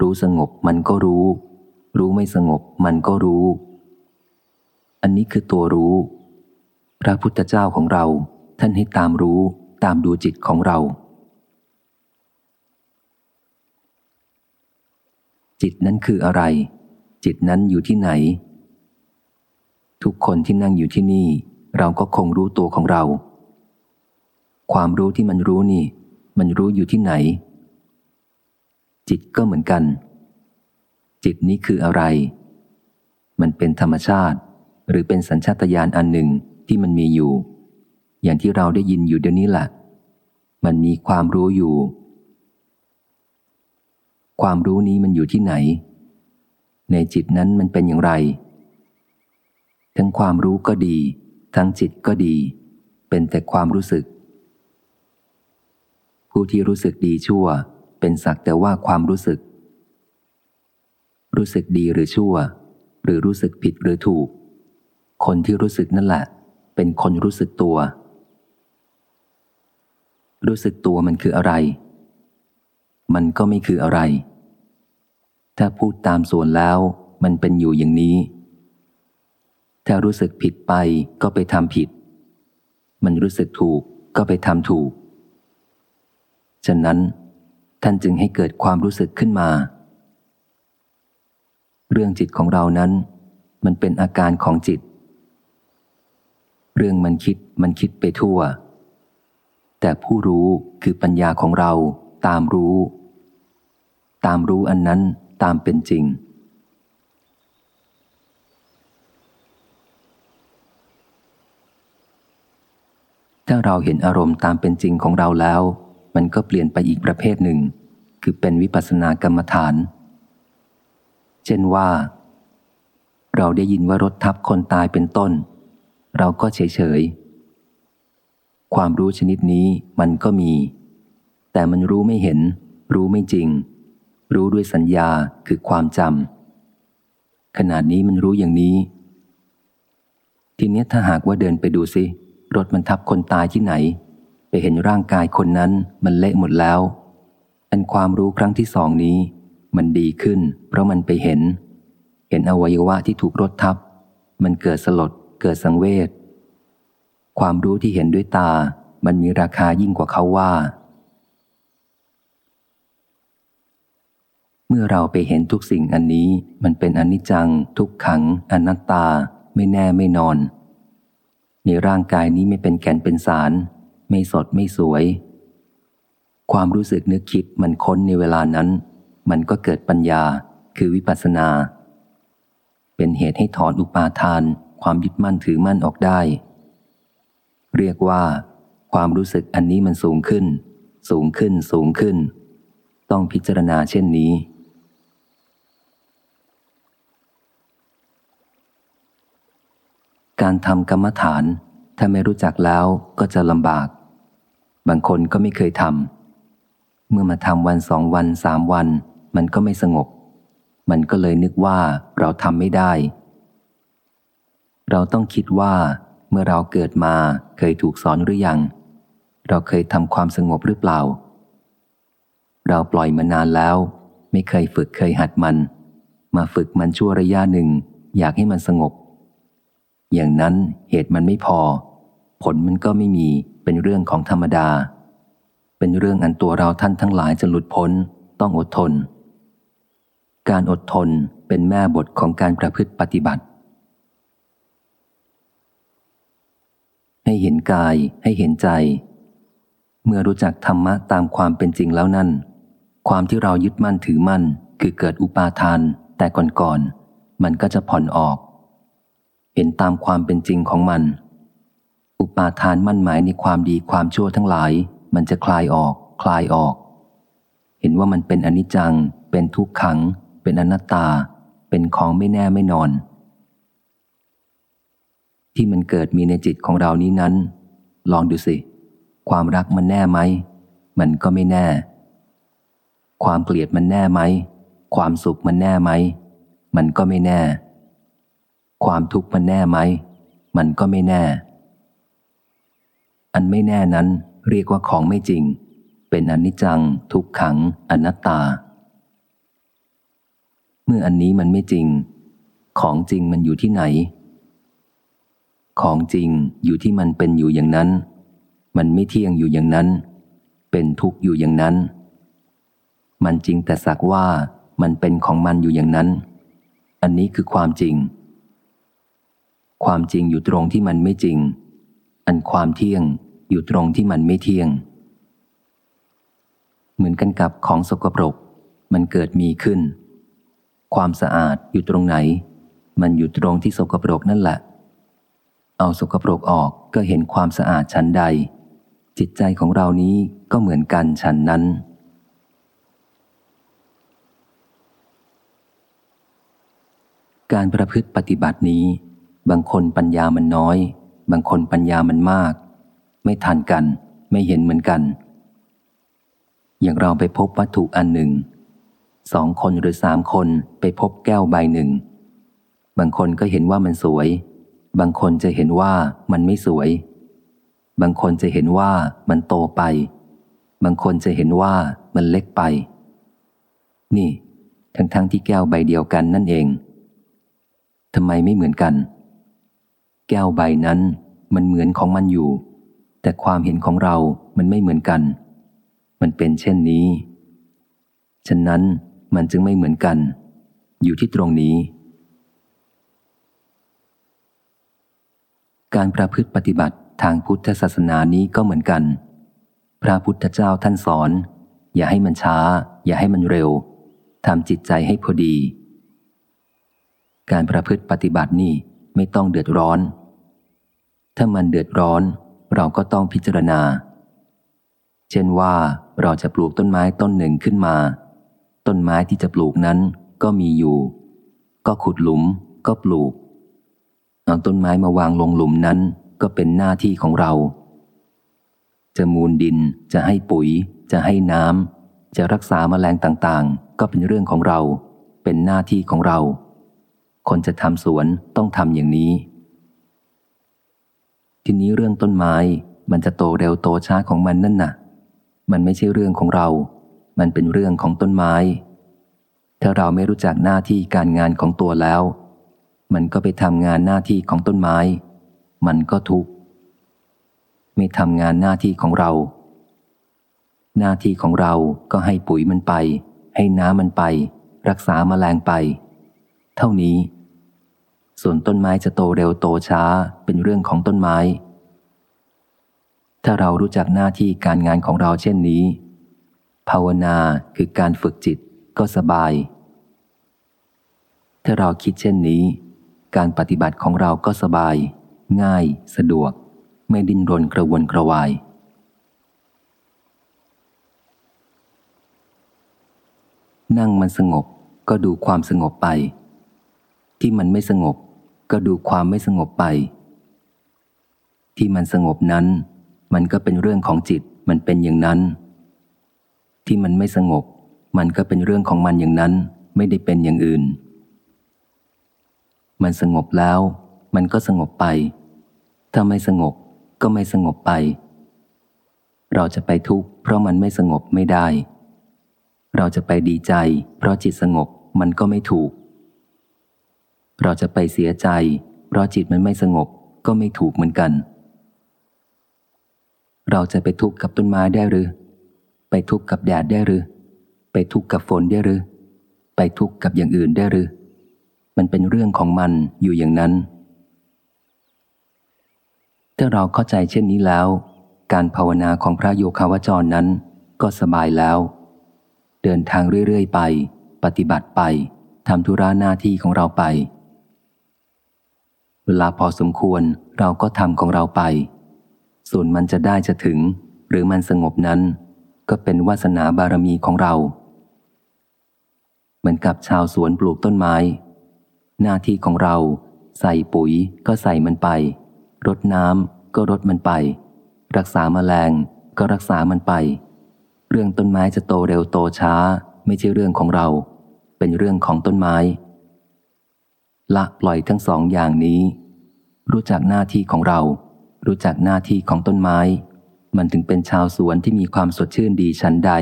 รู้สงบมันก็รู้ รู้ไม่สงบมันก็รู้ อันนี้คือตัวรู้ พระพุทธเจ้าของเราท่านให้ตามรู้ตามดูจิตของเรา จิตนั้นคืออะไร จิตนั้นอยู่ที่ไหน ทุกคนที่นั่งอยู่ที่นี่ เราก็คงรู้ตัวของเรา ความรู้ที่มันรู้นี่ มันรู้อยู่ที่ไหน จิตก็เหมือนกัน จิตนี้คืออะไร มันเป็นธรรมชาติ หรือเป็นสัญชาตญาณอันหนึ่งที่มันมีอยู่ อย่างที่เราได้ยินอยู่เดี๋ยวนี้แหละมันมีความรู้อยู่ ความรู้นี้มันอยู่ที่ไหน ในจิตนั้นมันเป็นอย่างไร ทั้งความรู้ก็ดี ทั้งจิตก็ดี เป็นแต่ความรู้สึก ผู้ที่รู้สึกดีชั่ว เป็นสักแต่ว่าความรู้สึก รู้สึกดีหรือชั่ว หรือรู้สึกผิดหรือถูก คนที่รู้สึกนั่นแหละ เป็นคนรู้สึกตัว รู้สึกตัวมันคืออะไร มันก็ไม่คืออะไร ถ้าพูดตามส่วนแล้วมันเป็นอยู่อย่างนี้ ถ้ารู้สึกผิดไปก็ไปทำผิด มันรู้สึกถูกก็ไปทำถูก ฉะนั้น ท่านจึงให้เกิดความรู้สึกขึ้นมา เรื่องจิตของเรานั้น มันเป็นอาการของจิต เรื่องมันคิดมันคิดไปทั่ว แต่ผู้รู้คือปัญญาของเราตามรู้ ตามรู้อันนั้นตามเป็นจริงถ้าเราเห็นอารมณ์ตามเป็นจริงของเราแล้ว มันก็เปลี่ยนไปอีกประเภทหนึ่ง คือเป็นวิปัสสนากรรมฐาน เช่นว่า เราได้ยินว่ารถทับคนตายเป็นต้น เราก็เฉยเฉยความรู้ชนิดนี้มันก็มี แต่มันรู้ไม่เห็น รู้ไม่จริง รู้ด้วยสัญญาคือความจำขนาดนี้มันรู้อย่างนี้ ทีนี้ถ้าหากว่าเดินไปดูสิรถมันทับคนตายที่ไหน เห็นร่างกายคนนั้นมันเละหมดแล้ว อันความรู้ครั้งที่สองนี้ มันดีขึ้น เพราะมันไปเห็น เห็นอวัยวะที่ถูกรถทับ มันเกิดสลด เกิดสังเวช ความรู้ที่เห็นด้วยตา มันมีราคายิ่งกว่าเขาว่า เมื่อเราไปเห็นทุกสิ่งอันนี้ มันเป็นอนิจจัง ทุกขัง อนัตตา ไม่แน่ไม่นอน ในร่างกายนี้ไม่เป็นแก่นเป็นสาร ไม่สดไม่สวย ความรู้สึกนึกคิดมันค้นในเวลานั้น มันก็เกิดปัญญาคือวิปัสสนา เป็นเหตุให้ถอนอุปาทาน ความยึดมั่นถือมั่นออกได้ เรียกว่า ความรู้สึกอันนี้มันสูงขึ้น สูงขึ้นสูงขึ้น ต้องพิจารณาเช่นนี้การทำกรรมฐาน ถ้าไม่รู้จักแล้วก็จะลำบาก บางคนก็ไม่เคยทำ เมื่อมาทำวันสองวันสามวัน มันก็ไม่สงบ มันก็เลยนึกว่าเราทำไม่ได้ เราต้องคิดว่าเมื่อเราเกิดมาเคยถูกสอนหรือยัง เราเคยทำความสงบหรือเปล่า เราปล่อยมานานแล้ว ไม่เคยฝึกเคยหัดมัน มาฝึกมันชั่วระยะหนึ่ง อยากให้มันสงบ อย่างนั้นเหตุมันไม่พอ ผลมันก็ไม่มีเป็นเรื่องของธรรมดา เป็นเรื่องอันตัวเราท่านทั้งหลายจะหลุดพ้นต้องอดทน การอดทนเป็นแม่บทของการประพฤติปฏิบัติ ให้เห็นกายให้เห็นใจ เมื่อรู้จักธรรมะตามความเป็นจริงแล้วนั่น ความที่เรายึดมั่นถือมั่น คือเกิดอุปาทานแต่ก่อนๆมันก็จะผ่อนออก เห็นตามความเป็นจริงของมัน อุปาทานมั่นหมายในความดีความชั่วทั้งหลาย มันจะคลายออก คลายออก เห็นว่ามันเป็นอนิจจัง เป็นทุกขัง เป็นอนัตตา เป็นของไม่แน่ไม่นอน ที่มันเกิดมีในจิตของเรานี้นั้น ลองดูสิ ความรักมันแน่ไหม มันก็ไม่แน่ ความเกลียดมันแน่ไหม ความสุขมันแน่ไหม มันก็ไม่แน่ ความทุกข์มันแน่ไหม มันก็ไม่แน่ อันไม่แน่นั้นเรียกว่าของไม่จริง เป็นอนิจจัง ทุกขัง อนัตตา เมื่ออันนี้มันไม่จริง ของจริงมันอยู่ที่ไหน ของจริงอยู่ที่มันเป็นอยู่อย่างนั้น มันไม่เที่ยงอยู่อย่างนั้น เป็นทุกข์อยู่อย่างนั้น มันจริงแต่สักว่ามันเป็นของมันอยู่อย่างนั้น อันนี้คือความจริง ความจริงอยู่ตรงที่มันไม่จริง อันความเที่ยงอยู่ตรงที่มันไม่เที่ยง เหมือนกันกับของสกปรก มันเกิดมีขึ้น ความสะอาดอยู่ตรงไหน มันอยู่ตรงที่สกปรกนั่นแหละ เอาสกปรกออกก็เห็นความสะอาดชั้นใด จิตใจของเรานี้ก็เหมือนกันชั้นนั้นการประพฤติปฏิบัตินี้ บางคนปัญญามันน้อย บางคนปัญญามันมาก ไม่ทันกัน ไม่เห็นเหมือนกัน อย่างเราไปพบวัตถุอันหนึ่ง สองคนหรือสามคนไปพบแก้วใบหนึ่ง บางคนก็เห็นว่ามันสวย บางคนจะเห็นว่ามันไม่สวย บางคนจะเห็นว่ามันโตไป บางคนจะเห็นว่ามันเล็กไป นี่ ทั้งๆทที่แก้วใบเดียวกันนั่นเองทำไมไม่เหมือนกัน แก้วใบนั้นมันเหมือนของมันอยู่ แต่ความเห็นของเรามันไม่เหมือนกัน มันเป็นเช่นนี้ ฉะนั้นมันจึงไม่เหมือนกัน อยู่ที่ตรงนี้ การประพฤติปฏิบัติทางพุทธศาสนานี้ก็เหมือนกัน พระพุทธเจ้าท่านสอน อย่าให้มันช้า อย่าให้มันเร็วทำจิตใจให้พอดี การประพฤติปฏิบัตินี่ ไม่ต้องเดือดร้อน ถ้ามันเดือดร้อน เราก็ต้องพิจารณา เช่นว่าเราจะปลูกต้นไม้ต้นหนึ่งขึ้นมา ต้นไม้ที่จะปลูกนั้นก็มีอยู่ ก็ขุดหลุมก็ปลูกเอาต้นไม้มาวางลงหลุมนั้นก็เป็นหน้าที่ของเรา จะมูลดินจะให้ปุ๋ย จะให้น้ำจะรักษามาแมลงต่างๆ ก็เป็นเรื่องของเรา เป็นหน้าที่ของเรา คนจะทำสวนต้องทำอย่างนี้ ทีนี้เรื่องต้นไม้มันจะโตเร็วโตช้าของมันนั่นน่ะ มันไม่ใช่เรื่องของเรา มันเป็นเรื่องของต้นไม้ ถ้าเราไม่รู้จักหน้าที่การงานของตัวแล้ว มันก็ไปทำงานหน้าที่ของต้นไม้ มันก็ทุกข์ ไม่ทำงานหน้าที่ของเรา หน้าที่ของเราก็ให้ปุ๋ยมันไป ให้น้ำมันไป รักษามาแมลงไป เท่านี้ ส่วนต้นไม้จะโตเร็วโตช้าเป็นเรื่องของต้นไม้ ถ้าเรารู้จักหน้าที่การงานของเราเช่นนี้ ภาวนาคือการฝึกจิตก็สบาย ถ้าเราคิดเช่นนี้ การปฏิบัติของเราก็สบาย ง่าย สะดวก ไม่ดิ้นรนกระวนกระวายนั่งมันสงบก็ดูความสงบไป ที่มันไม่สงบ ก็ดูความไม่สงบไป ที่มันสงบนั้น มันก็เป็นเรื่องของจิตมันเป็นอย่างนั้น ที่มันไม่สงบ มันก็เป็นเรื่องของมันอย่างนั้น ไม่ได้เป็นอย่างอื่น มันสงบแล้ว มันก็สงบไป ถ้าไม่สงบก็ไม่สงบไป เราจะไปทุกข์เพราะมันไม่สงบไม่ได้ เราจะไปดีใจ เพราะจิตสงบมันก็ไม่ถูก เราจะไปเสียใจ เพราะจิตมันไม่สงบก็ไม่ถูกเหมือนกัน เราจะไปทุกข์กับต้นไม้ได้หรือ ไปทุกข์กับแดดได้หรือ ไปทุกข์กับฝนได้หรือ ไปทุกข์กับอย่างอื่นได้หรือ มันเป็นเรื่องของมันอยู่อย่างนั้น ถ้าเราเข้าใจเช่นนี้แล้ว การภาวนาของพระโยคาวจรนั้น ก็สบายแล้ว เดินทางเรื่อยๆไป ปฏิบัติไปทำธุระหน้าที่ของเราไป เวลาพอสมควรเราก็ทำของเราไป ส่วนมันจะได้จะถึง หรือมันสงบนั้น ก็เป็นวาสนาบารมีของเรา เหมือนกับชาวสวนปลูกต้นไม้ หน้าที่ของเราใส่ปุ๋ยก็ใส่มันไป รดน้ำก็รดมันไป รักษามาแมลงก็รักษามันไป เรื่องต้นไม้จะโตเร็วโตช้า ไม่ใช่เรื่องของเรา เป็นเรื่องของต้นไม้ ละปล่อยทั้งสองอย่างนี้ รู้จักหน้าที่ของเรา รู้จักหน้าที่ของต้นไม้ มันถึงเป็นชาวสวนที่มีความสดชื่นดีชั้นใด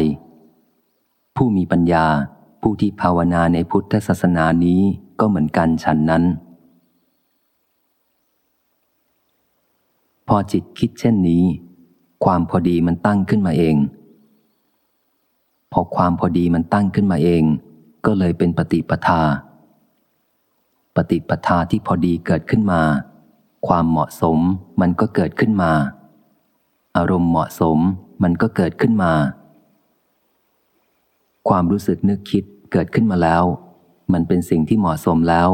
ผู้มีปัญญาผู้ที่ภาวนาในพุทธศาสนานี้ก็เหมือนกันฉันนั้น พอจิตคิดเช่นนี้ ความพอดีมันตั้งขึ้นมาเอง พอความพอดีมันตั้งขึ้นมาเอง ก็เลยเป็นปฏิปทา ปฏิปทาที่พอดีเกิดขึ้นมา ความเหมาะสมมันก็เกิดขึ้นมา อารมณ์เหมาะสมมันก็เกิดขึ้นมา ความรู้สึกนึกคิดเกิดขึ้นมาแล้ว มันเป็นสิ่งที่เหมาะสมแล้ว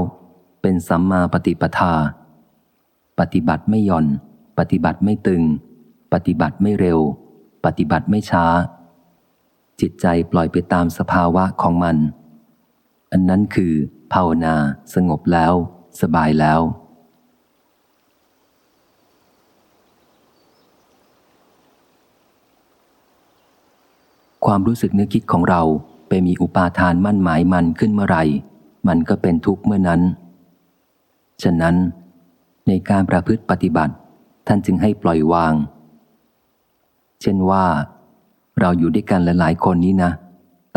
เป็นสัมมาปฏิปทา ปฏิบัติไม่หย่อน ปฏิบัติไม่ตึง ปฏิบัติไม่เร็ว ปฏิบัติไม่ช้า จิตใจปล่อยไปตามสภาวะของมัน อันนั้นคือ ภาวนา สงบแล้ว สบายแล้ว ความรู้สึกนึกคิดของเราไปมีอุปาทานมั่นหมายมันขึ้นเมื่อไรมันก็เป็นทุกข์เมื่อนั้น ฉะนั้น ในการประพฤติปฏิบัติ ท่านจึงให้ปล่อยวาง เช่นว่า เราอยู่ด้วยกันหลายๆคนนี้นะ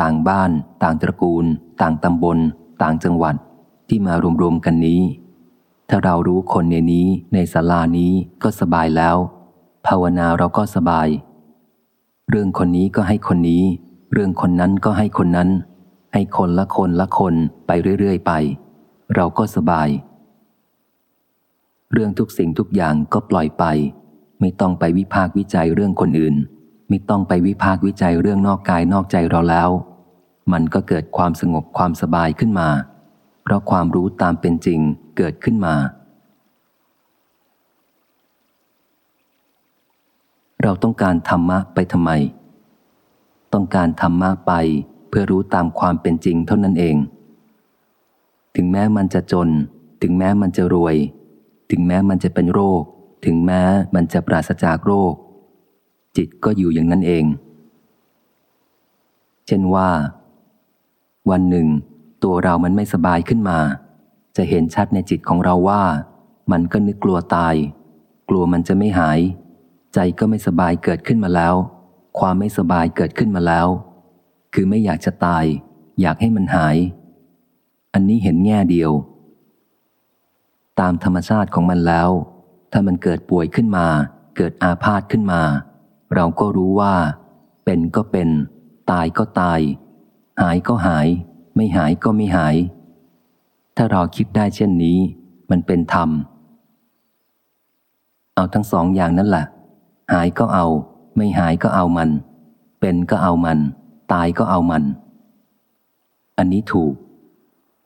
ต่างบ้าน ต่างตระกูล ต่างตำบล ต่างจังหวัดที่มารวมๆกันนี้ ถ้าเรารู้คนในนี้ในศาลานี้ก็สบายแล้ว ภาวนาเราก็สบาย เรื่องคนนี้ก็ให้คนนี้ เรื่องคนนั้นก็ให้คนนั้น ให้คนละคนละคนไปเรื่อยๆไป เราก็สบาย เรื่องทุกสิ่งทุกอย่างก็ปล่อยไป ไม่ต้องไปวิพากวิจัยเรื่องคนอื่น ไม่ต้องไปวิพากวิจัยเรื่องนอกกายนอกใจเราแล้ว มันก็เกิดความสงบความสบายขึ้นมา เพราะความรู้ตามเป็นจริงเกิดขึ้นมา เราต้องการธรรมะไปทำไม ต้องการธรรมะไปเพื่อรู้ตามความเป็นจริงเท่านั้นเอง ถึงแม้มันจะจน ถึงแม้มันจะรวย ถึงแม้มันจะเป็นโรค ถึงแม้มันจะปราศจากโรค จิตก็อยู่อย่างนั้นเอง เช่นว่า วันหนึ่ง ตัวเรามันไม่สบายขึ้นมา จะเห็นชัดในจิตของเราว่า มันก็นึกกลัวตาย กลัวมันจะไม่หาย ใจก็ไม่สบายเกิดขึ้นมาแล้ว ความไม่สบายเกิดขึ้นมาแล้ว คือไม่อยากจะตาย อยากให้มันหาย อันนี้เห็นแง่เดียว ตามธรรมชาติของมันแล้ว ถ้ามันเกิดป่วยขึ้นมา เกิดอาพาธขึ้นมา เราก็รู้ว่า เป็นก็เป็น ตายก็ตาย หายก็หาย ไม่หายก็ไม่หาย ถ้าเราคิดได้เช่นนี้ มันเป็นธรรม เอาทั้งสองอย่างนั่นแหละหายก็เอา ไม่หายก็เอามัน เป็นก็เอามัน ตายก็เอามัน อันนี้ถูก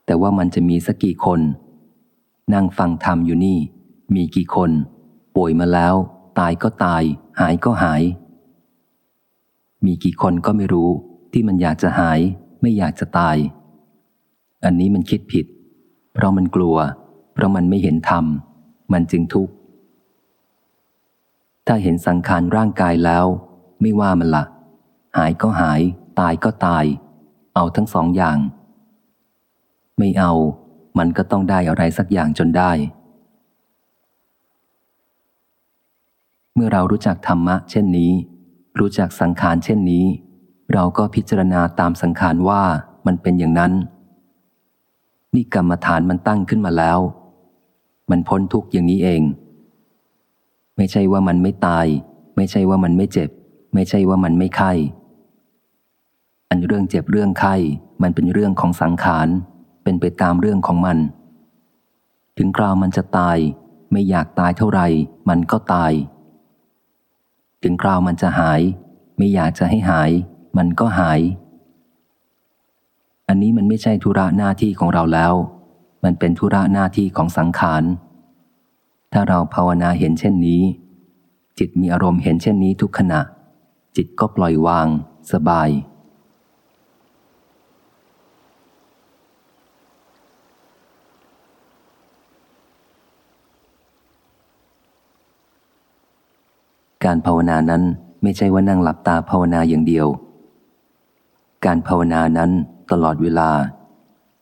แต่ว่ามันจะมีสักกี่คน นั่งฟังธรรมอยู่นี่ มีกี่คน ป่วยมาแล้ว ตายก็ตาย หายก็หาย มีกี่คนก็ไม่รู้ที่มันอยากจะหาย ไม่อยากจะตาย อันนี้มันคิดผิด เพราะมันกลัว เพราะมันไม่เห็นธรรม มันจึงทุกข์ ถ้าเห็นสังขารร่างกายแล้ว ไม่ว่ามันละ หายก็หาย ตายก็ตาย เอาทั้งสองอย่าง ไม่เอา มันก็ต้องได้อะไรสักอย่างจนได้ เมื่อเรารู้จักธรรมะ เช่นนี้ รู้จักสังขารเช่นนี้ เราก็พิจารณาตามสังขารว่ามันเป็นอย่างนั้น นี่กรรมฐานมันตั้งขึ้นมาแล้ว มันพ้นทุกข์อย่างนี้เอง ไม่ใช่ว่ามันไม่ตาย ไม่ใช่ว่ามันไม่เจ็บ ไม่ใช่ว่ามันไม่ไข้อันเรื่องเจ็บเรื่องไข้มันเป็นเรื่องของสังขาร เป็นไปตามเรื่องของมัน ถึงกราวมันจะตาย ไม่อยากตายเท่าไหร่มันก็ตาย ถึงคราวมันจะหาย ไม่อยากจะให้หาย มันก็หาย อันนี้มันไม่ใช่ธุระหน้าที่ของเราแล้ว มันเป็นธุระหน้าที่ของสังขาร ถ้าเราภาวนาเห็นเช่นนี้ จิตมีอารมณ์เห็นเช่นนี้ทุกขณะ จิตก็ปล่อยวาง สบาย การภาวนานั้นไม่ใช่ว่านั่งหลับตาภาวนาอย่างเดียว การภาวนานั้นตลอดเวลา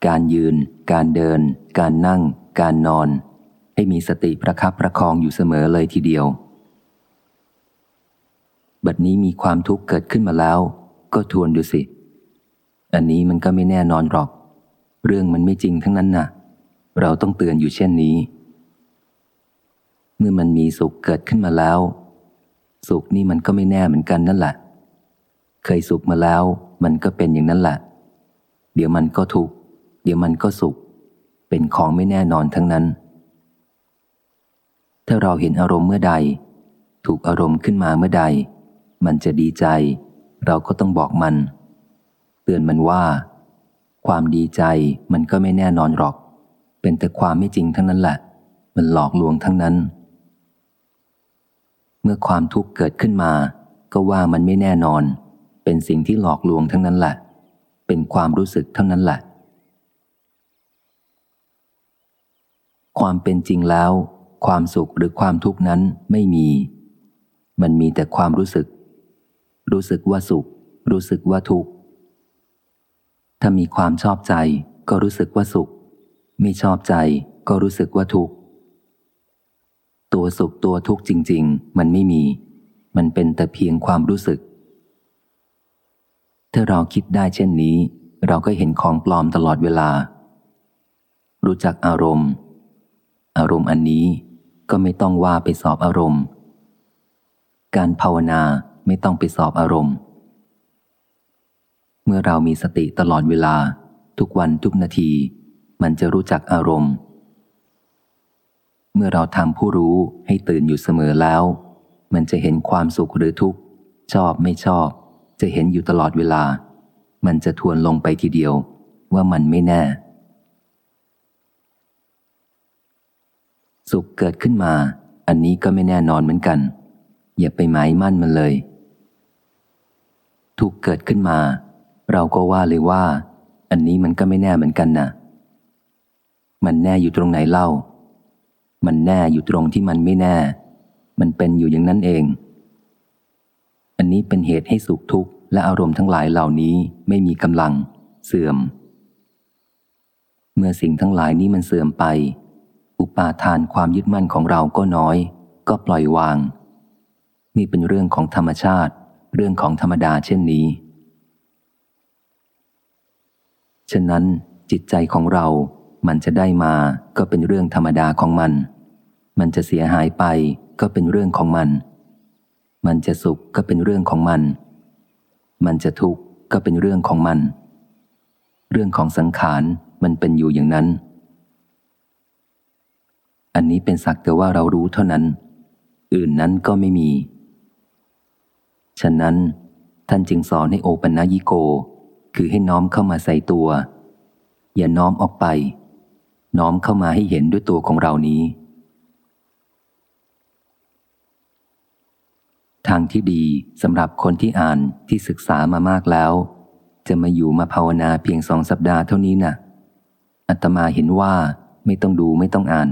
การยืน การเดิน การนั่ง การนอน ให้มีสติประคับประคองอยู่เสมอเลยทีเดียว บัดนี้มีความทุกข์เกิดขึ้นมาแล้ว ก็ทวนดูสิ อันนี้มันก็ไม่แน่นอนหรอก เรื่องมันไม่จริงทั้งนั้นนะ่ะ เราต้องเตือนอยู่เช่นนี้ เมื่อมันมีสุขเกิดขึ้นมาแล้ว สุขนี่มันก็ไม่แน่เหมือนกันนั่นแหละ เคยสุขมาแล้ว มันก็เป็นอย่างนั้นแหละ เดี๋ยวมันก็ทุกข์เดี๋ยวมันก็สุข เป็นของไม่แน่นอนทั้งนั้น ถ้าเราเห็นอารมณ์เมื่อใด ถูกอารมณ์ขึ้นมาเมื่อใด มันจะดีใจ เราก็ต้องบอกมัน เตือนมันว่า ความดีใจมันก็ไม่แน่นอนหรอก เป็นแต่ความไม่จริงทั้งนั้นแหละ มันหลอกลวงทั้งนั้น เมื่อความทุกข์เกิดขึ้นมา ก็ว่ามันไม่แน่นอน เป็นสิ่งที่หลอกลวงทั้งนั้นแหละ เป็นความรู้สึกเท่านั้นแหละ ความเป็นจริงแล้ว ความสุขหรือความทุกข์นั้นไม่มี มันมีแต่ความรู้สึก รู้สึกว่าสุข รู้สึกว่าทุกข์ ถ้ามีความชอบใจก็รู้สึกว่าสุข ไม่ชอบใจก็รู้สึกว่าทุกข์ ตัวสุขตัวทุกข์จริง ๆ มันไม่มี มันเป็นแต่เพียงความรู้สึก ถ้าเราคิดได้เช่นนี้ เราก็เห็นของปลอมตลอดเวลา รู้จักอารมณ์ อารมณ์อันนี้ก็ไม่ต้องว่าไปสอบอารมณ์ การภาวนาไม่ต้องไปสอบอารมณ์ เมื่อเรามีสติตลอดเวลา ทุกวันทุกนาที มันจะรู้จักอารมณ์ เมื่อเราทำผู้รู้ให้ตื่นอยู่เสมอแล้ว มันจะเห็นความสุขหรือทุกข์ ชอบไม่ชอบ จะเห็นอยู่ตลอดเวลา มันจะทวนลงไปทีเดียวว่ามันไม่แน่ สุขเกิดขึ้นมา อันนี้ก็ไม่แน่นอนเหมือนกัน อย่าไปหมายมั่นมันเลย ทุกเกิดขึ้นมา เราก็ว่าเลยว่า อันนี้มันก็ไม่แน่เหมือนกันนะมันแน่อยู่ตรงไหนเล่า มันแน่อยู่ตรงที่มันไม่แน่ มันเป็นอยู่อย่างนั้นเอง นนี้เป็นเหตุให้สุขทุกข์และอารมณ์ทั้งหลายเหล่านี้ไม่มีกำลัง เสื่อม เมื่อสิ่งทั้งหลายนี้มันเสื่อมไป อุปาทานความยึดมั่นของเราก็น้อย ก็ปล่อยวาง นี่เป็นเรื่องของธรรมชาติ เรื่องของธรรมดาเช่นนี้ ฉะนั้นจิตใจของเรา มันจะได้มาก็เป็นเรื่องธรรมดาของมัน มันจะเสียหายไปก็เป็นเรื่องของมัน มันจะสุขก็เป็นเรื่องของมัน มันจะทุกข์ก็เป็นเรื่องของมัน เรื่องของสังขารมันเป็นอยู่อย่างนั้น อันนี้เป็นสักแต่ว่าเรารู้เท่านั้น อื่นนั้นก็ไม่มี ฉะนั้นท่านจึงสอนให้โอปัญญิโก คือให้น้อมเข้ามาใส่ตัว อย่าน้อมออกไป น้อมเข้ามาให้เห็นด้วยตัวของเรานี้ ทางที่ดีสำหรับคนที่อ่านที่ศึกษามามากแล้ว จะมาอยู่มาภาวนาเพียงสองสัปดาห์เท่านี้นะ่ะอัตมาเห็นว่าไม่ต้องดูไม่ต้องอ่าน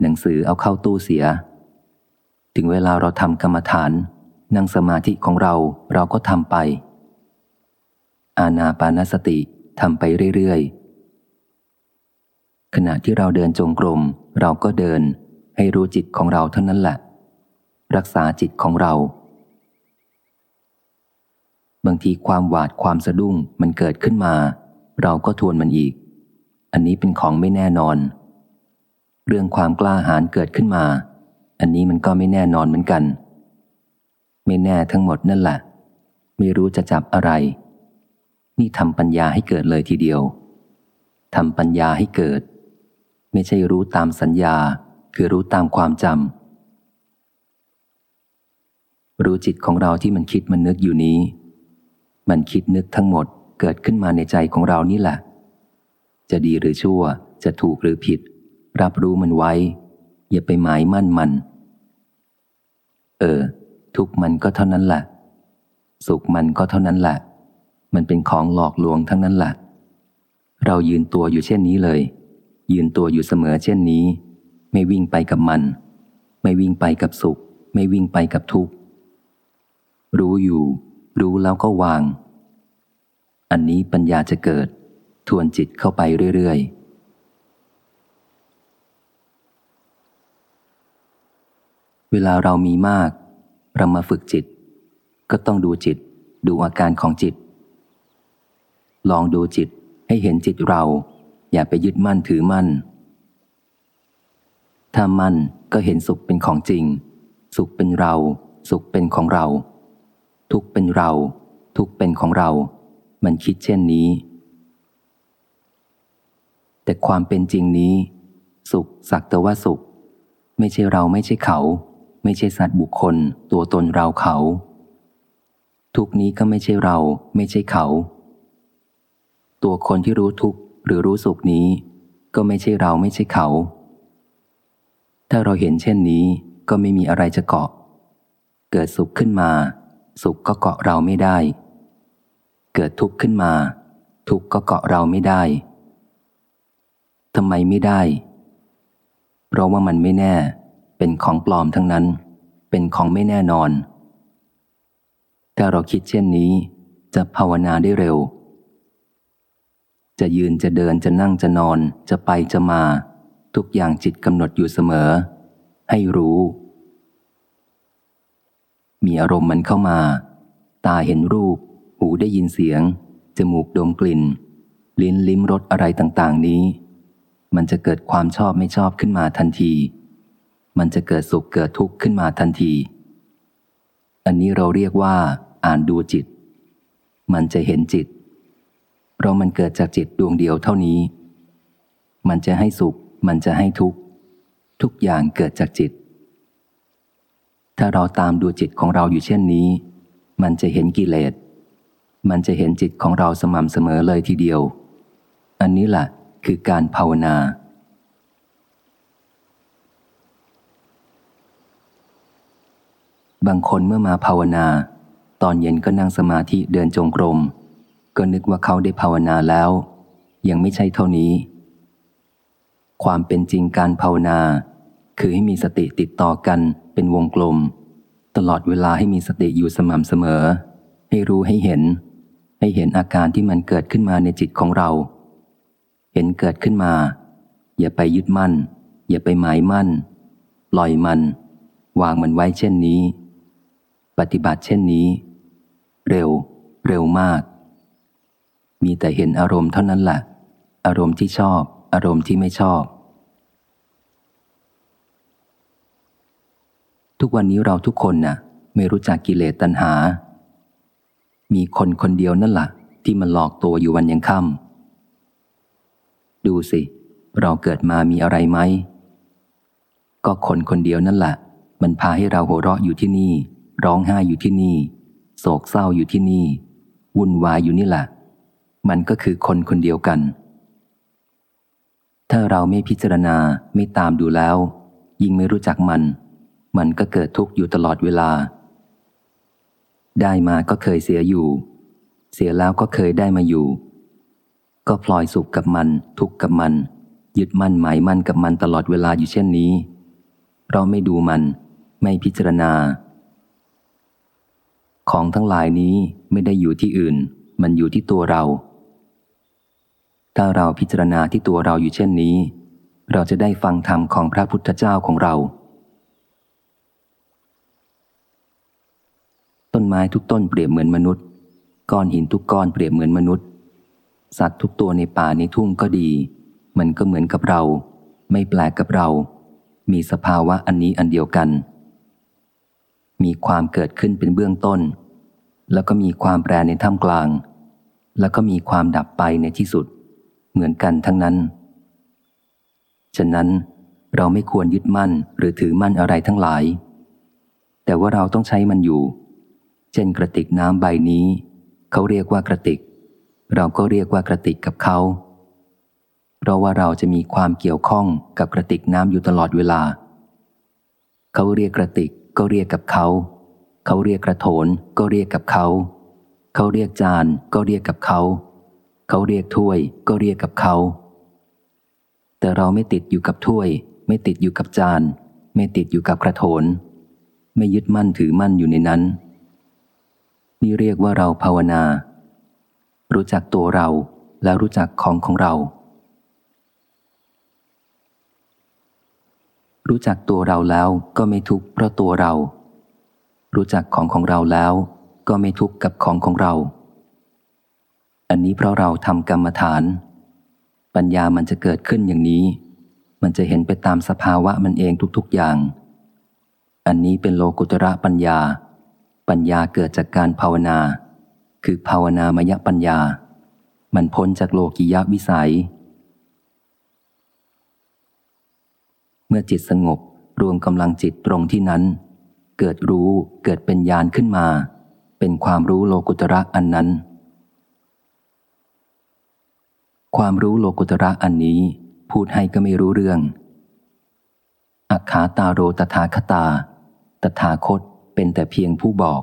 หนังสือเอาเข้าตู้เสีย ถึงเวลาเราทำกรรมฐาน นั่งสมาธิของเราเราก็ทำไป อาณาปานสติทำไปเรื่อยๆ ขณะที่เราเดินจงกรมเราก็เดินให้รู้จิตของเราเท่านั้นแหละ รักษาจิตของเรา บางทีความหวาดความสะดุ้งมันเกิดขึ้นมา เราก็ทวนมันอีก อันนี้เป็นของไม่แน่นอน เรื่องความกล้าหาญเกิดขึ้นมา อันนี้มันก็ไม่แน่นอนเหมือนกัน ไม่แน่ทั้งหมดนั่นแหละ ไม่รู้จะจับอะไร นี่ทำปัญญาให้เกิดเลยทีเดียวทำปัญญาให้เกิด ไม่ใช่รู้ตามสัญญาคือรู้ตามความจำ รู้จิตของเราที่มันคิดมันนึกอยู่นี้ มันคิดนึกทั้งหมดเกิดขึ้นมาในใจของเรานี่แหละ จะดีหรือชั่ว จะถูกหรือผิด รับรู้มันไว้ อย่าไปหมายมั่นมัน เออ ทุกมันก็เท่านั้นแหละ สุขมันก็เท่านั้นแหละ มันเป็นของหลอกลวงทั้งนั้นแหละเรายืนตัวอยู่เช่นนี้เลย ยืนตัวอยู่เสมอเช่นนี้ ไม่วิ่งไปกับมัน ไม่วิ่งไปกับสุข ไม่วิ่งไปกับทุกข์ รู้อยู่ รู้แล้วก็วาง อันนี้ปัญญาจะเกิด ทวนจิตเข้าไปเรื่อยๆ เวลาเรามีมาก เรามาฝึกจิต ก็ต้องดูจิต ดูอาการของจิต ลองดูจิตให้เห็นจิตเรา อย่าไปยึดมั่นถือมั่น ถ้ามั่นก็เห็นสุขเป็นของจริง สุขเป็นเรา สุขเป็นของเรา ทุกเป็นเรา ทุกเป็นของเรา มันคิดเช่นนี้ แต่ความเป็นจริงนี้ สุขสักแต่ว่าสุข ไม่ใช่เราไม่ใช่เขา ไม่ใช่สัตว์บุคคล ตัวตนเราเขา ทุกนี้ก็ไม่ใช่เรา ไม่ใช่เขา ตัวคนที่รู้ทุกหรือรู้สุขนี้ ก็ไม่ใช่เราไม่ใช่เขา ถ้าเราเห็นเช่นนี้ก็ไม่มีอะไรจะเกาะ เกิดสุขขึ้นมา สุขก็เกาะเราไม่ได้ เกิดทุกข์ขึ้นมา ทุกข์ก็เกาะเราไม่ได้ทำไมไม่ได้ เพราะว่ามันไม่แน่ เป็นของปลอมทั้งนั้น เป็นของไม่แน่นอน ถ้าเราคิดเช่นนี้ จะภาวนาได้เร็ว จะยืนจะเดินจะนั่งจะนอน จะไปจะมา ทุกอย่างจิตกำหนดอยู่เสมอ ให้รู้ มีอารมณ์มันเข้ามา ตาเห็นรูป หูได้ยินเสียง จมูกดมกลิ่น ลิ้นลิ้มรสอะไรต่างๆ นี้ มันจะเกิดความชอบไม่ชอบขึ้นมาทันที มันจะเกิดสุขเกิดทุกข์ขึ้นมาทันที อันนี้เราเรียกว่า อ่านดูจิต มันจะเห็นจิตเพราะมันเกิดจากจิตดวงเดียวเท่านี้ มันจะให้สุข มันจะให้ทุกข์ ทุกอย่างเกิดจากจิต ถ้าเราตามดูจิตของเราอยู่เช่นนี้ มันจะเห็นกิเลส มันจะเห็นจิตของเราสม่ำเสมอเลยทีเดียว อันนี้แหละคือการภาวนา บางคนเมื่อมาภาวนา ตอนเย็นก็นั่งสมาธิเดินจงกรม ก็นึกว่าเขาได้ภาวนาแล้ว ยังไม่ใช่เท่านี้ ความเป็นจริงการภาวนา คือให้มีสติติดต่อกัน เป็นวงกลม ตลอดเวลาให้มีสติอยู่สม่ำเสมอ ให้รู้ให้เห็น ให้เห็นอาการที่มันเกิดขึ้นมาในจิตของเรา เห็นเกิดขึ้นมา อย่าไปยึดมั่น อย่าไปหมายมั่นปล่อยมัน วางมันไว้เช่นนี้ ปฏิบัติเช่นนี้ เร็ว เร็วมาก มีแต่เห็นอารมณ์เท่านั้นแหละอารมณ์ที่ชอบ อารมณ์ที่ไม่ชอบ ทุกวันนี้เราทุกคนน่ะ ไม่รู้จักกิเลสตัณหา มีคนคนเดียวนั่นแหละที่มันหลอกตัวอยู่วันยังค่ำดูสิ เราเกิดมามีอะไรไหม ก็คนคนเดียวนั่นแหละมันพาให้เราหัวเราะอยู่ที่นี่ ร้องไห้อยู่ที่นี่ โศกเศร้าอยู่ที่นี่ วุ่นวายอยู่นี่แหละมันก็คือคนคนเดียวกัน ถ้าเราไม่พิจารณาไม่ตามดูแล้ว ยิ่งไม่รู้จักมัน มันก็เกิดทุกข์อยู่ตลอดเวลา ได้มาก็เคยเสียอยู่ เสียแล้วก็เคยได้มาอยู่ ก็พลอยสุขกับมัน ทุกข์กับมัน ยึดมั่นหมายมั่นกับมันตลอดเวลาอยู่เช่นนี้ เพราะไม่ดูมัน ไม่พิจารณา ของทั้งหลายนี้ไม่ได้อยู่ที่อื่น มันอยู่ที่ตัวเรา ถ้าเราพิจารณาที่ตัวเราอยู่เช่นนี้ เราจะได้ฟังธรรมของพระพุทธเจ้าของเรา ต้นไม้ทุกต้นเปรียบเหมือนมนุษย์ก้อนหินทุกก้อนเปรียบเหมือนมนุษย์ สัตว์ทุกตัวในป่าในทุ่งก็ดี มันก็เหมือนกับเรา ไม่แปลกกับเรา มีสภาวะอันนี้อันเดียวกัน มีความเกิดขึ้นเป็นเบื้องต้น แล้วก็มีความแปรในท่ามกลาง แล้วก็มีความดับไปในที่สุด เหมือนกันทั้งนั้น ฉะนั้นเราไม่ควรยึดมั่นหรือถือมั่นอะไรทั้งหลาย แต่ว่าเราต้องใช้มันอยู่ เช่นกระติกน้ำใบนี้ เขาเรียกว่ากระติก เราก็เรียกว่ากระติกกับเขา เพราะว่าเราจะมีความเกี่ยวข้องกับกระติกน้ำอยู่ตลอดเวลา เขาเรียกกระติกก็เรียกกับเขา เขาเรียกกระโถนก็เรียกกับเขา เขาเรียกจานก็เรียกกับเขา เขาเรียกถ้วยก็เรียกกับเขา แต่เราไม่ติดอยู่กับถ้วย ไม่ติดอยู่กับจาน ไม่ติดอยู่กับกระโถน ไม่ยึดมั่นถือมั่นอยู่ในนั้น นี่เรียกว่าเราภาวนา รู้จักตัวเราแล้วรู้จักของของเรา รู้จักตัวเราแล้วก็ไม่ทุกข์เพราะตัวเรา รู้จักของของเราแล้วก็ไม่ทุกข์กับของของเรา อันนี้เพราะเราทำกรรมฐาน ปัญญามันจะเกิดขึ้นอย่างนี้ มันจะเห็นไปตามสภาวะมันเองทุกๆอย่าง อันนี้เป็นโลกุตระปัญญา ปัญญาเกิดจากการภาวนา คือภาวนามยปัญญา มันพ้นจากโลกิยะวิสัย เมื่อจิตสงบรวมกำลังจิตตรงที่นั้น เกิดรู้เกิดเป็นญาณขึ้นมา เป็นความรู้โลกุตระอันนั้น ความรู้โลกุตระอันนี้ พูดให้ก็ไม่รู้เรื่องอัคขาตาโรตถาคตา ตถาคต เป็นแต่เพียงผู้บอก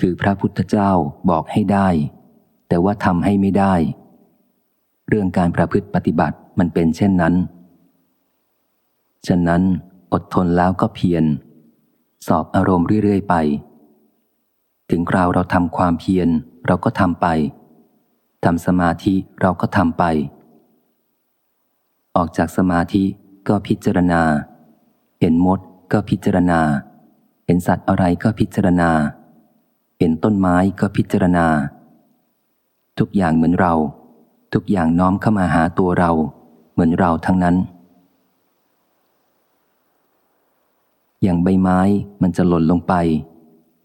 คือพระพุทธเจ้าบอกให้ได้ แต่ว่าทำให้ไม่ได้ เรื่องการประพฤติปฏิบัติมันเป็นเช่นนั้น ฉะนั้นอดทนแล้วก็เพียร สอบอารมณ์เรื่อย ๆ ไป ถึงคราวเราทำความเพียรเราก็ทำไปทำสมาธิเราก็ทำไป ออกจากสมาธิก็พิจารณา เห็นมดก็พิจารณา ห็นสัตว์อะไรก็พิจารณา เห็นต้นไม้ก็พิจารณา ทุกอย่างเหมือนเรา ทุกอย่างน้อมเข้ามาหาตัวเรา เหมือนเราทั้งนั้น อย่างใบไม้มันจะหล่นลงไป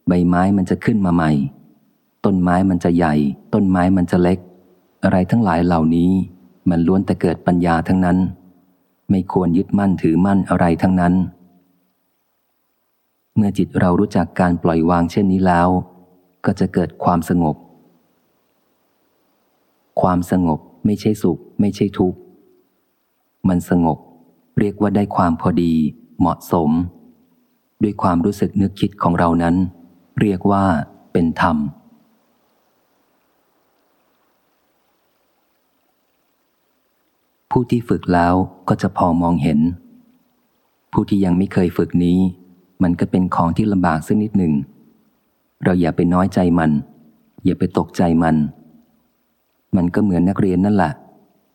ใบไม้มันจะขึ้นมาใหม่ ต้นไม้มันจะใหญ่ ต้นไม้มันจะเล็ก อะไรทั้งหลายเหล่านี้ มันล้วนแต่เกิดปัญญาทั้งนั้น ไม่ควรยึดมั่นถือมั่นอะไรทั้งนั้น เมื่อจิตเรารู้จักการปล่อยวางเช่นนี้แล้ว ก็จะเกิดความสงบ ความสงบไม่ใช่สุข ไม่ใช่ทุกข์ มันสงบ เรียกว่าได้ความพอดี เหมาะสม ด้วยความรู้สึกนึกคิดของเรานั้น เรียกว่าเป็นธรรม ผู้ที่ฝึกแล้วก็จะพอมองเห็น ผู้ที่ยังไม่เคยฝึกนี้ มันก็เป็นของที่ลำบากสักนิดหนึ่ง เราอย่าไปน้อยใจมัน อย่าไปตกใจมัน มันก็เหมือนนักเรียนนั่นแหละ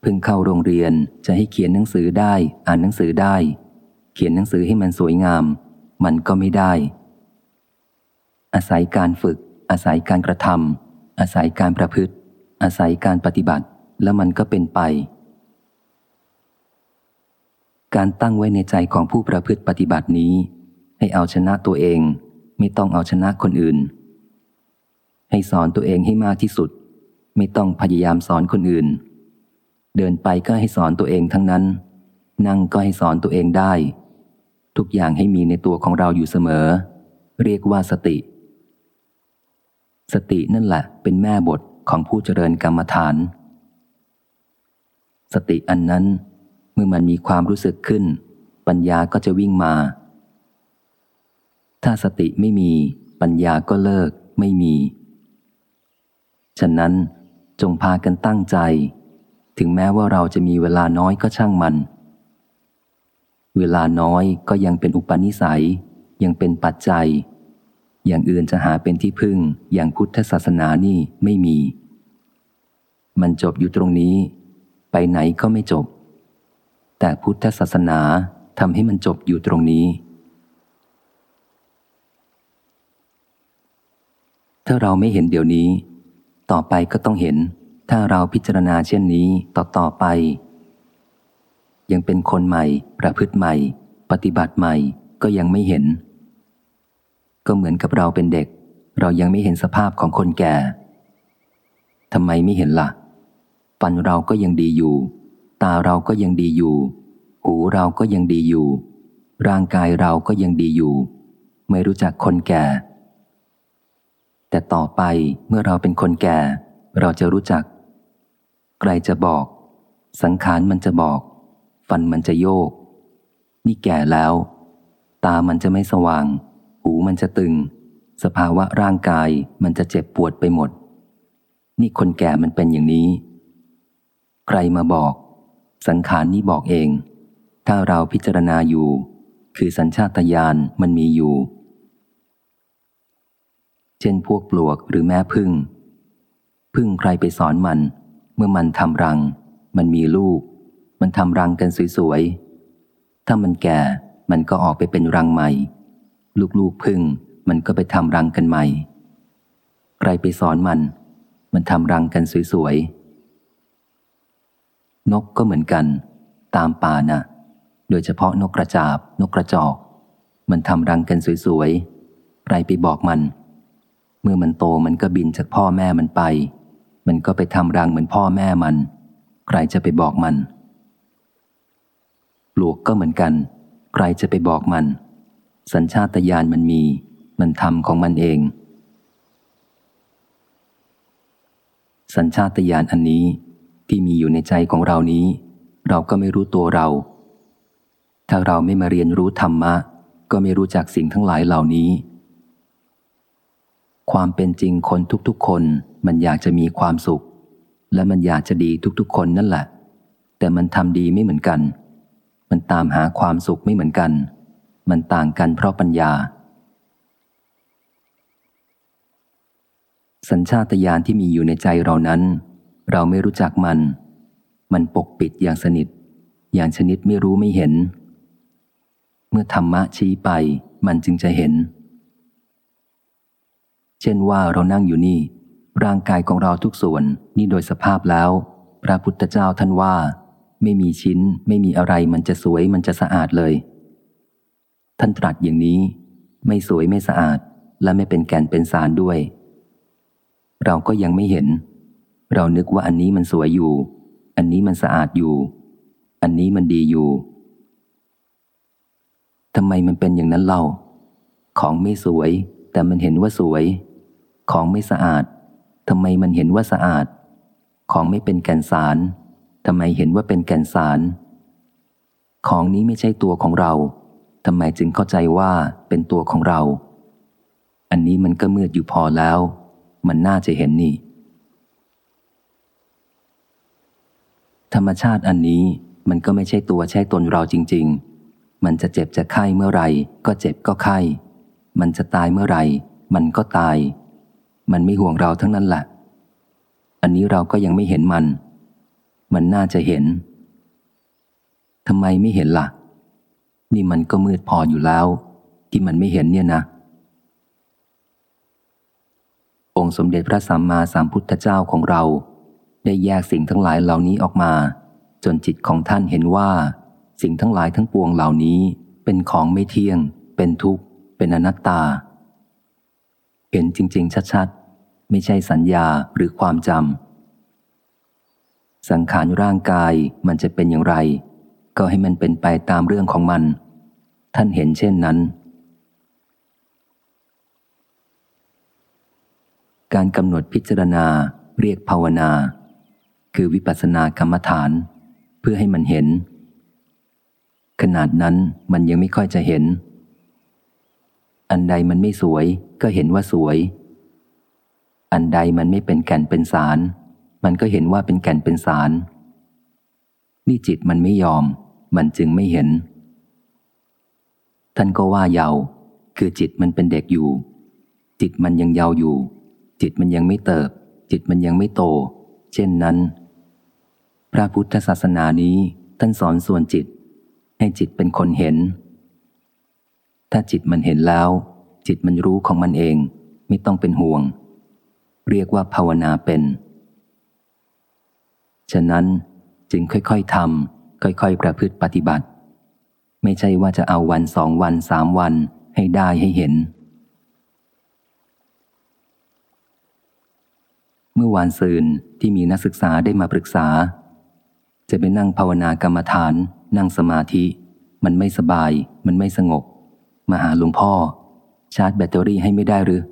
เพิ่งเข้าโรงเรียนจะให้เขียนหนังสือได้ อ่านหนังสือได้ เขียนหนังสือให้มันสวยงาม มันก็ไม่ได้ อาศัยการฝึก อาศัยการกระทำอาศัยการประพฤติ อาศัยการปฏิบัติ แล้วมันก็เป็นไป การตั้งไว้ในใจของผู้ประพฤติปฏิบัตินี้ ให้เอาชนะตัวเอง ไม่ต้องเอาชนะคนอื่น ให้สอนตัวเองให้มากที่สุด ไม่ต้องพยายามสอนคนอื่น เดินไปก็ให้สอนตัวเองทั้งนั้น นั่งก็ให้สอนตัวเองได้ ทุกอย่างให้มีในตัวของเราอยู่เสมอ เรียกว่าสติ สตินั่นแหละเป็นแม่บทของผู้เจริญกรรมฐาน สติอันนั้นเมื่อมันมีความรู้สึกขึ้น ปัญญาก็จะวิ่งมา ถ้าสติไม่มีปัญญาก็เลิกไม่มี ฉะนั้นจงพากันตั้งใจ ถึงแม้ว่าเราจะมีเวลาน้อยก็ช่างมัน เวลาน้อยก็ยังเป็นอุปนิสัย ยังเป็นปัจจัย อย่างอื่นจะหาเป็นที่พึ่งอย่างพุทธศาสนานี่ไม่มี มันจบอยู่ตรงนี้ ไปไหนก็ไม่จบ แต่พุทธศาสนาทำให้มันจบอยู่ตรงนี้ ถ้าเราไม่เห็นเดี๋ยวนี้ ต่อไปก็ต้องเห็น ถ้าเราพิจารณาเช่นนี้ต่อต่อไป ยังเป็นคนใหม่ ประพฤติใหม่ ปฏิบัติใหม่ก็ยังไม่เห็น ก็เหมือนกับเราเป็นเด็ก เรายังไม่เห็นสภาพของคนแก่ทำไมไม่เห็นละ่ะ ฟันเราก็ยังดีอยู่ ตาเราก็ยังดีอยู่ หูเราก็ยังดีอยู่ ร่างกายเราก็ยังดีอยู่ ไม่รู้จักคนแก่ แต่ต่อไปเมื่อเราเป็นคนแก่ เราจะรู้จัก ใครจะบอก สังขารมันจะบอก ฟันมันจะโยก นี่แก่แล้ว ตามันจะไม่สว่าง หูมันจะตึง สภาวะร่างกายมันจะเจ็บปวดไปหมด นี่คนแก่มันเป็นอย่างนี้ ใครมาบอก สังขารนี้บอกเอง ถ้าเราพิจารณาอยู่ คือสัญชาตญาณมันมีอยู่ เช่นพวกปลวกหรือแม่พึ่ง พึ่งใครไปสอนมัน เมื่อมันทำรัง มันมีลูก มันทำรังกันสวยๆ ถ้ามันแก่ มันก็ออกไปเป็นรังใหม่ ลูกๆพึ่ง มันก็ไปทำรังกันใหม่ ใครไปสอนมัน มันทำรังกันสวยๆ นกก็เหมือนกัน ตามป่านะ่ะโดยเฉพาะนกกระจาบ นกกระจอก มันทำรังกันสวยๆ ใครไปบอกมัน เมื่อมันโตมันก็บินจากพ่อแม่มันไป มันก็ไปทำรังเหมือนพ่อแม่มัน ใครจะไปบอกมัน ปลวกก็เหมือนกัน ใครจะไปบอกมัน สัญชาตญาณมันมี มันทำของมันเอง สัญชาตญาณอันนี้ที่มีอยู่ในใจของเรานี้ เราก็ไม่รู้ตัวเรา ถ้าเราไม่มาเรียนรู้ธรรมะ ก็ไม่รู้จักสิ่งทั้งหลายเหล่านี้ ความเป็นจริงคนทุกๆ คนมันอยากจะมีความสุข และมันอยากจะดีทุกๆ คนนั่นแหละ แต่มันทำดีไม่เหมือนกัน มันตามหาความสุขไม่เหมือนกัน มันต่างกันเพราะปัญญา สัญชาตญาณที่มีอยู่ในใจเรานั้น เราไม่รู้จักมัน มันปกปิดอย่างสนิท อย่างชนิดไม่รู้ไม่เห็น เมื่อธรรมะชี้ไปมันจึงจะเห็น เช่นว่าเรานั่งอยู่นี่ ร่างกายของเราทุกส่วนนี่โดยสภาพแล้ว พระพุทธเจ้าท่านว่า ไม่มีชิ้นไม่มีอะไรมันจะสวยมันจะสะอาดเลย ท่านตรัสอย่างนี้ ไม่สวยไม่สะอาดและไม่เป็นแก่นเป็นสารด้วย เราก็ยังไม่เห็น เรานึกว่าอันนี้มันสวยอยู่ อันนี้มันสะอาดอยู่ อันนี้มันดีอยู่ทำไมมันเป็นอย่างนั้นเล่า ของไม่สวย แต่มันเห็นว่าสวย ของไม่สะอาดทำไมมันเห็นว่าสะอาด ของไม่เป็นแก่นสารทำไมเห็นว่าเป็นแก่นสาร ของนี้ไม่ใช่ตัวของเราทำไมจึงเข้าใจว่าเป็นตัวของเรา อันนี้มันก็มืดอยู่พอแล้ว มันน่าจะเห็นนี่ ธรรมชาติอันนี้มันก็ไม่ใช่ตัวใช่ตนเราจริง ๆ มันจะเจ็บจะไข้เมื่อไหร่ ก็เจ็บก็ไข้ มันจะตายเมื่อไหร่ มันก็ตาย มันไม่ห่วงเราทั้งนั้นแหละ อันนี้เราก็ยังไม่เห็นมัน มันน่าจะเห็น ทำไมไม่เห็นละ่ะ นี่มันก็มืดพออยู่แล้ว ที่มันไม่เห็นเนี่ยนะ องค์สมเด็จพระสัมมาสัมพุทธเจ้าของเรา ได้แยกสิ่งทั้งหลายเหล่านี้ออกมา จนจิตของท่านเห็นว่า สิ่งทั้งหลายทั้งปวงเหล่านี้เป็นของไม่เที่ยง เป็นทุกข์ เป็นอนัตตาเห็นจริง ๆ ชัดๆ ไม่ใช่สัญญาหรือความจำสังขารร่างกายมันจะเป็นอย่างไร ก็ให้มันเป็นไปตามเรื่องของมัน ท่านเห็นเช่นนั้น การกำหนดพิจารณาเรียกภาวนา คือวิปัสสนากรรมฐาน เพื่อให้มันเห็น ขนาดนั้นมันยังไม่ค่อยจะเห็น อันใดมันไม่สวยก็เห็นว่าสวย อันใดมันไม่เป็นแก่นเป็นสาร มันก็เห็นว่าเป็นแก่นเป็นสาร นี่จิตมันไม่ยอม มันจึงไม่เห็น ท่านก็ว่าเยาวคือจิตมันเป็นเด็กอยู่ จิตมันยังเยาวอยู่ จิตมันยังไม่เติบ จิตมันยังไม่โต เช่นนั้น พระพุทธศาสนานี้ท่านสอนส่วนจิต ให้จิตเป็นคนเห็น ถ้าจิตมันเห็นแล้ว จิตมันรู้ของมันเอง ไม่ต้องเป็นห่วง เรียกว่าภาวนาเป็น ฉะนั้นจึงค่อยๆทำค่อยๆ ประพฤติปฏิบัติ ไม่ใช่ว่าจะเอาวันสองวันสามวันให้ได้ให้เห็น เมื่อวานซืนที่มีนักศึกษาได้มาปรึกษา จะไปนั่งภาวนากรรมฐาน นั่งสมาธิ มันไม่สบาย มันไม่สงบ มาหาหลวงพ่อ ชาร์จแบตเตอรี่ให้ไม่ได้หรือ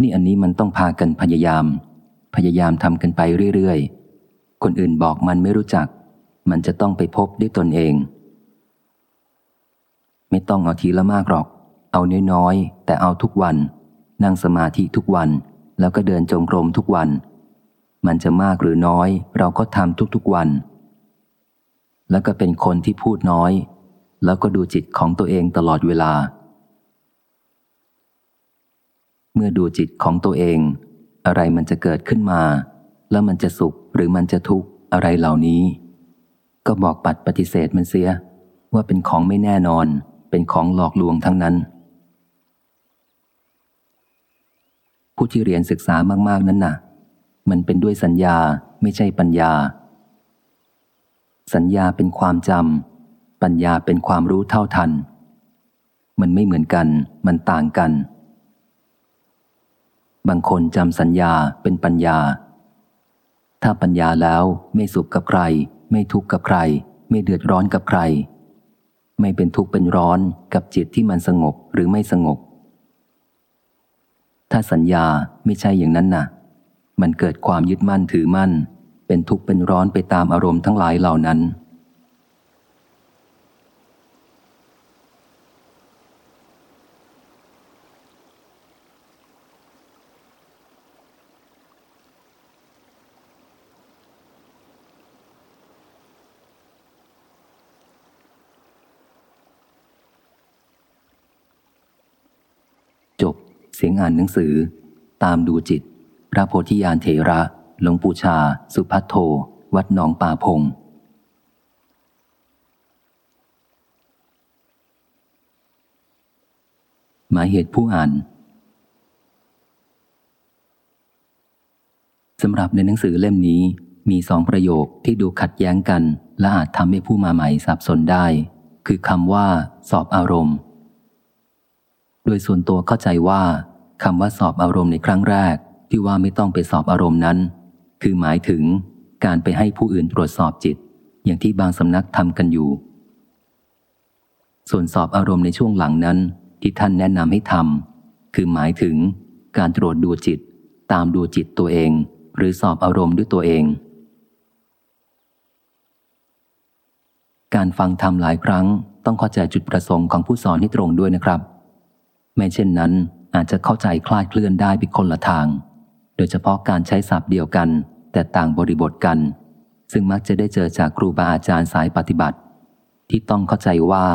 นี่อันนี้มันต้องพากันพยายาม พยายามทำกันไปเรื่อยๆ คนอื่นบอกมันไม่รู้จัก มันจะต้องไปพบด้วยตนเอง ไม่ต้องเอาทีละมากหรอก เอาน้อยๆ แต่เอาทุกวัน นั่งสมาธิทุกวัน แล้วก็เดินจงกรมทุกวัน มันจะมากหรือน้อย เราก็ทำทุกๆวัน แล้วก็เป็นคนที่พูดน้อย แล้วก็ดูจิตของตัวเองตลอดเวลา เมื่อดูจิตของตัวเอง อะไรมันจะเกิดขึ้นมา แล้วมันจะสุขหรือมันจะทุกข์อะไรเหล่านี้ ก็บอกปัดปฏิเสธมันเสีย ว่าเป็นของไม่แน่นอน เป็นของหลอกลวงทั้งนั้น ผู้ที่เรียนศึกษามากๆนั้นน่ะ มันเป็นด้วยสัญญาไม่ใช่ปัญญา สัญญาเป็นความจำปัญญาเป็นความรู้เท่าทัน มันไม่เหมือนกัน มันต่างกัน บางคนจำสัญญาเป็นปัญญา ถ้าปัญญาแล้วไม่สุขกับใคร ไม่ทุกข์กับใคร ไม่เดือดร้อนกับใคร ไม่เป็นทุกข์เป็นร้อนกับจิตที่มันสงบหรือไม่สงบ ถ้าสัญญาไม่ใช่อย่างนั้นนะ่ะ มันเกิดความยึดมั่นถือมั่น เป็นทุกข์เป็นร้อนไปตามอารมณ์ทั้งหลายเหล่านั้น จบ เสียงอ่านหนังสือ ตามดูจิต พระโพธิญาณเถระหลวงปู่ชา สุพัทโท วัดหนองป่าพง หมายเหตุผู้อ่านสำหรับในหนังสือเล่มนี้มีสองประโยคที่ดูขัดแย้งกัน และอาจทำให้ผู้มาใหม่สับสนได้ คือคำว่า สอบอารมณ์ โดยส่วนตัวเข้าใจว่าคำว่าสอบอารมณ์ในครั้งแรก ที่ว่าไม่ต้องไปสอบอารมณ์นั้น คือหมายถึงการไปให้ผู้อื่นตรวจสอบจิต อย่างที่บางสำนักทำกันอยู่ ส่วนสอบอารมณ์ในช่วงหลังนั้น ที่ท่านแนะนำให้ทำคือหมายถึงการตรวจดูจิต ตามดูจิตตัวเอง หรือสอบอารมณ์ด้วยตัวเอง การฟังธรรมหลายครั้งต้องเข้าใจจุดประสงค์ของผู้สอนให้ตรงด้วยนะครับ ไม่เช่นนั้นอาจจะเข้าใจคลาดเคลื่อนได้ไปคนละทาง โดยเฉพาะการใช้ศัพท์เดียวกัน แต่ต่างบริบทกัน ซึ่งมักจะได้เจอจากครูบาอาจารย์สายปฏิบัติ ที่ต้องเข้าใจว่า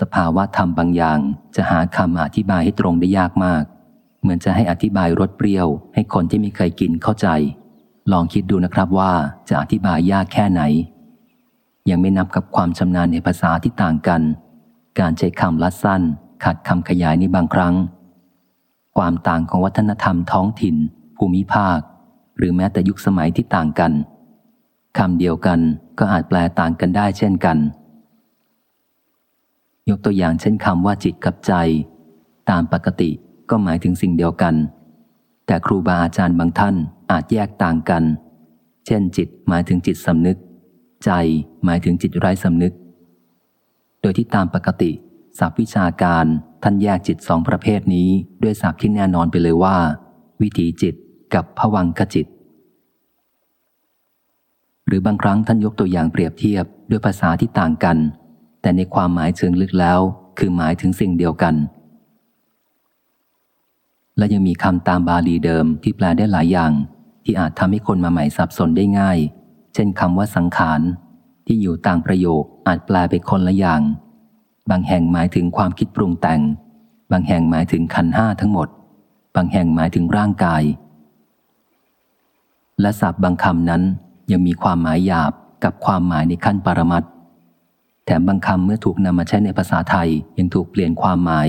สภาวะธรรมบางอย่าง จะหาคำอธิบายให้ตรงได้ยากมาก เหมือนจะให้อธิบายรสเปรี้ยว ให้คนที่ไม่เคยกินเข้าใจ ลองคิดดูนะครับว่าจะอธิบายยากแค่ไหน ยังไม่นับกับความชำนาญในภาษาที่ต่างกัน การใช้คำลัดสั้น ขัดคำขยายในบางครั้ง ความต่างของวัฒนธรรมท้องถิ่น ภูมิภาค หรือแม้แต่ยุคสมัยที่ต่างกันคำเดียวกันก็อาจแปลต่างกันได้เช่นกัน ยกตัวอย่างเช่นคำว่าจิตกับใจ ตามปกติก็หมายถึงสิ่งเดียวกัน แต่ครูบาอาจารย์บางท่านอาจแยกต่างกัน เช่นจิตหมายถึงจิตสำนึก ใจหมายถึงจิตไร้สำนึก โดยที่ตามปกติ ศัพท์วิชาการท่านแยกจิตสองประเภทนี้ด้วยศัพท์ที่แน่นอนไปเลยว่า วิถีจิตกับผวังขจิต หรือบางครั้งท่านยกตัวอย่างเปรียบเทียบด้วยภาษาที่ต่างกัน แต่ในความหมายเชิงลึกแล้ว คือหมายถึงสิ่งเดียวกัน และยังมีคำตามบาลีเดิมที่แปลได้หลายอย่าง ที่อาจทำให้คนมาใหม่สับสนได้ง่าย เช่นคำว่าสังขารที่อยู่ต่างประโยคอาจแปลไปคนละอย่าง บางแห่งหมายถึงความคิดปรุงแต่ง บางแห่งหมายถึงขันห้าทั้งหมด บางแห่งหมายถึงร่างกาย และศัพท์บางคำนั้นยังมีความหมายหยาบกับความหมายในขั้นปรมัตแถมบางคำเมื่อถูกนำมาใช้ในภาษาไทยยังถูกเปลี่ยนความหมาย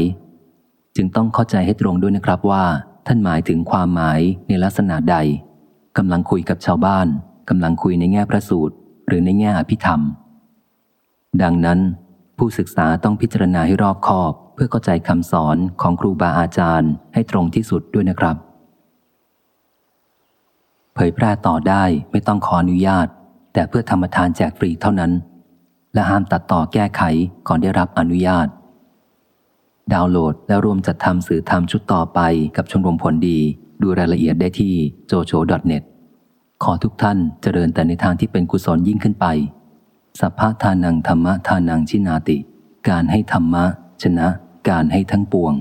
จึงต้องเข้าใจให้ตรงด้วยนะครับว่า ท่านหมายถึงความหมายในลักษณะใดกำลังคุยกับชาวบ้านกำลังคุยในแง่พระสูตร หรือในแง่อภิธรรม ดังนั้น ผู้ศึกษาต้องพิจารณาให้รอบคอบ เพื่อเข้าใจคำสอนของครูบาอาจารย์ให้ตรงที่สุดด้วยนะครับ เผยแพร่ต่อได้ไม่ต้องขออนุญาต แต่เพื่อธรรมทานแจกฟรีเท่านั้น และห้ามตัดต่อแก้ไขก่อนได้รับอนุญาต ดาวน์โหลดและรวมจัดทำสื่อทำชุดต่อไปกับชมรมผลดีดูรายละเอียดได้ที่ jojo.net ขอทุกท่านเจริญแต่ในทางที่เป็นกุศลยิ่งขึ้นไป สัพพทานังธรรมะทานังชินาติ การให้ธรรมะ ชนะ การให้ทั้งปวง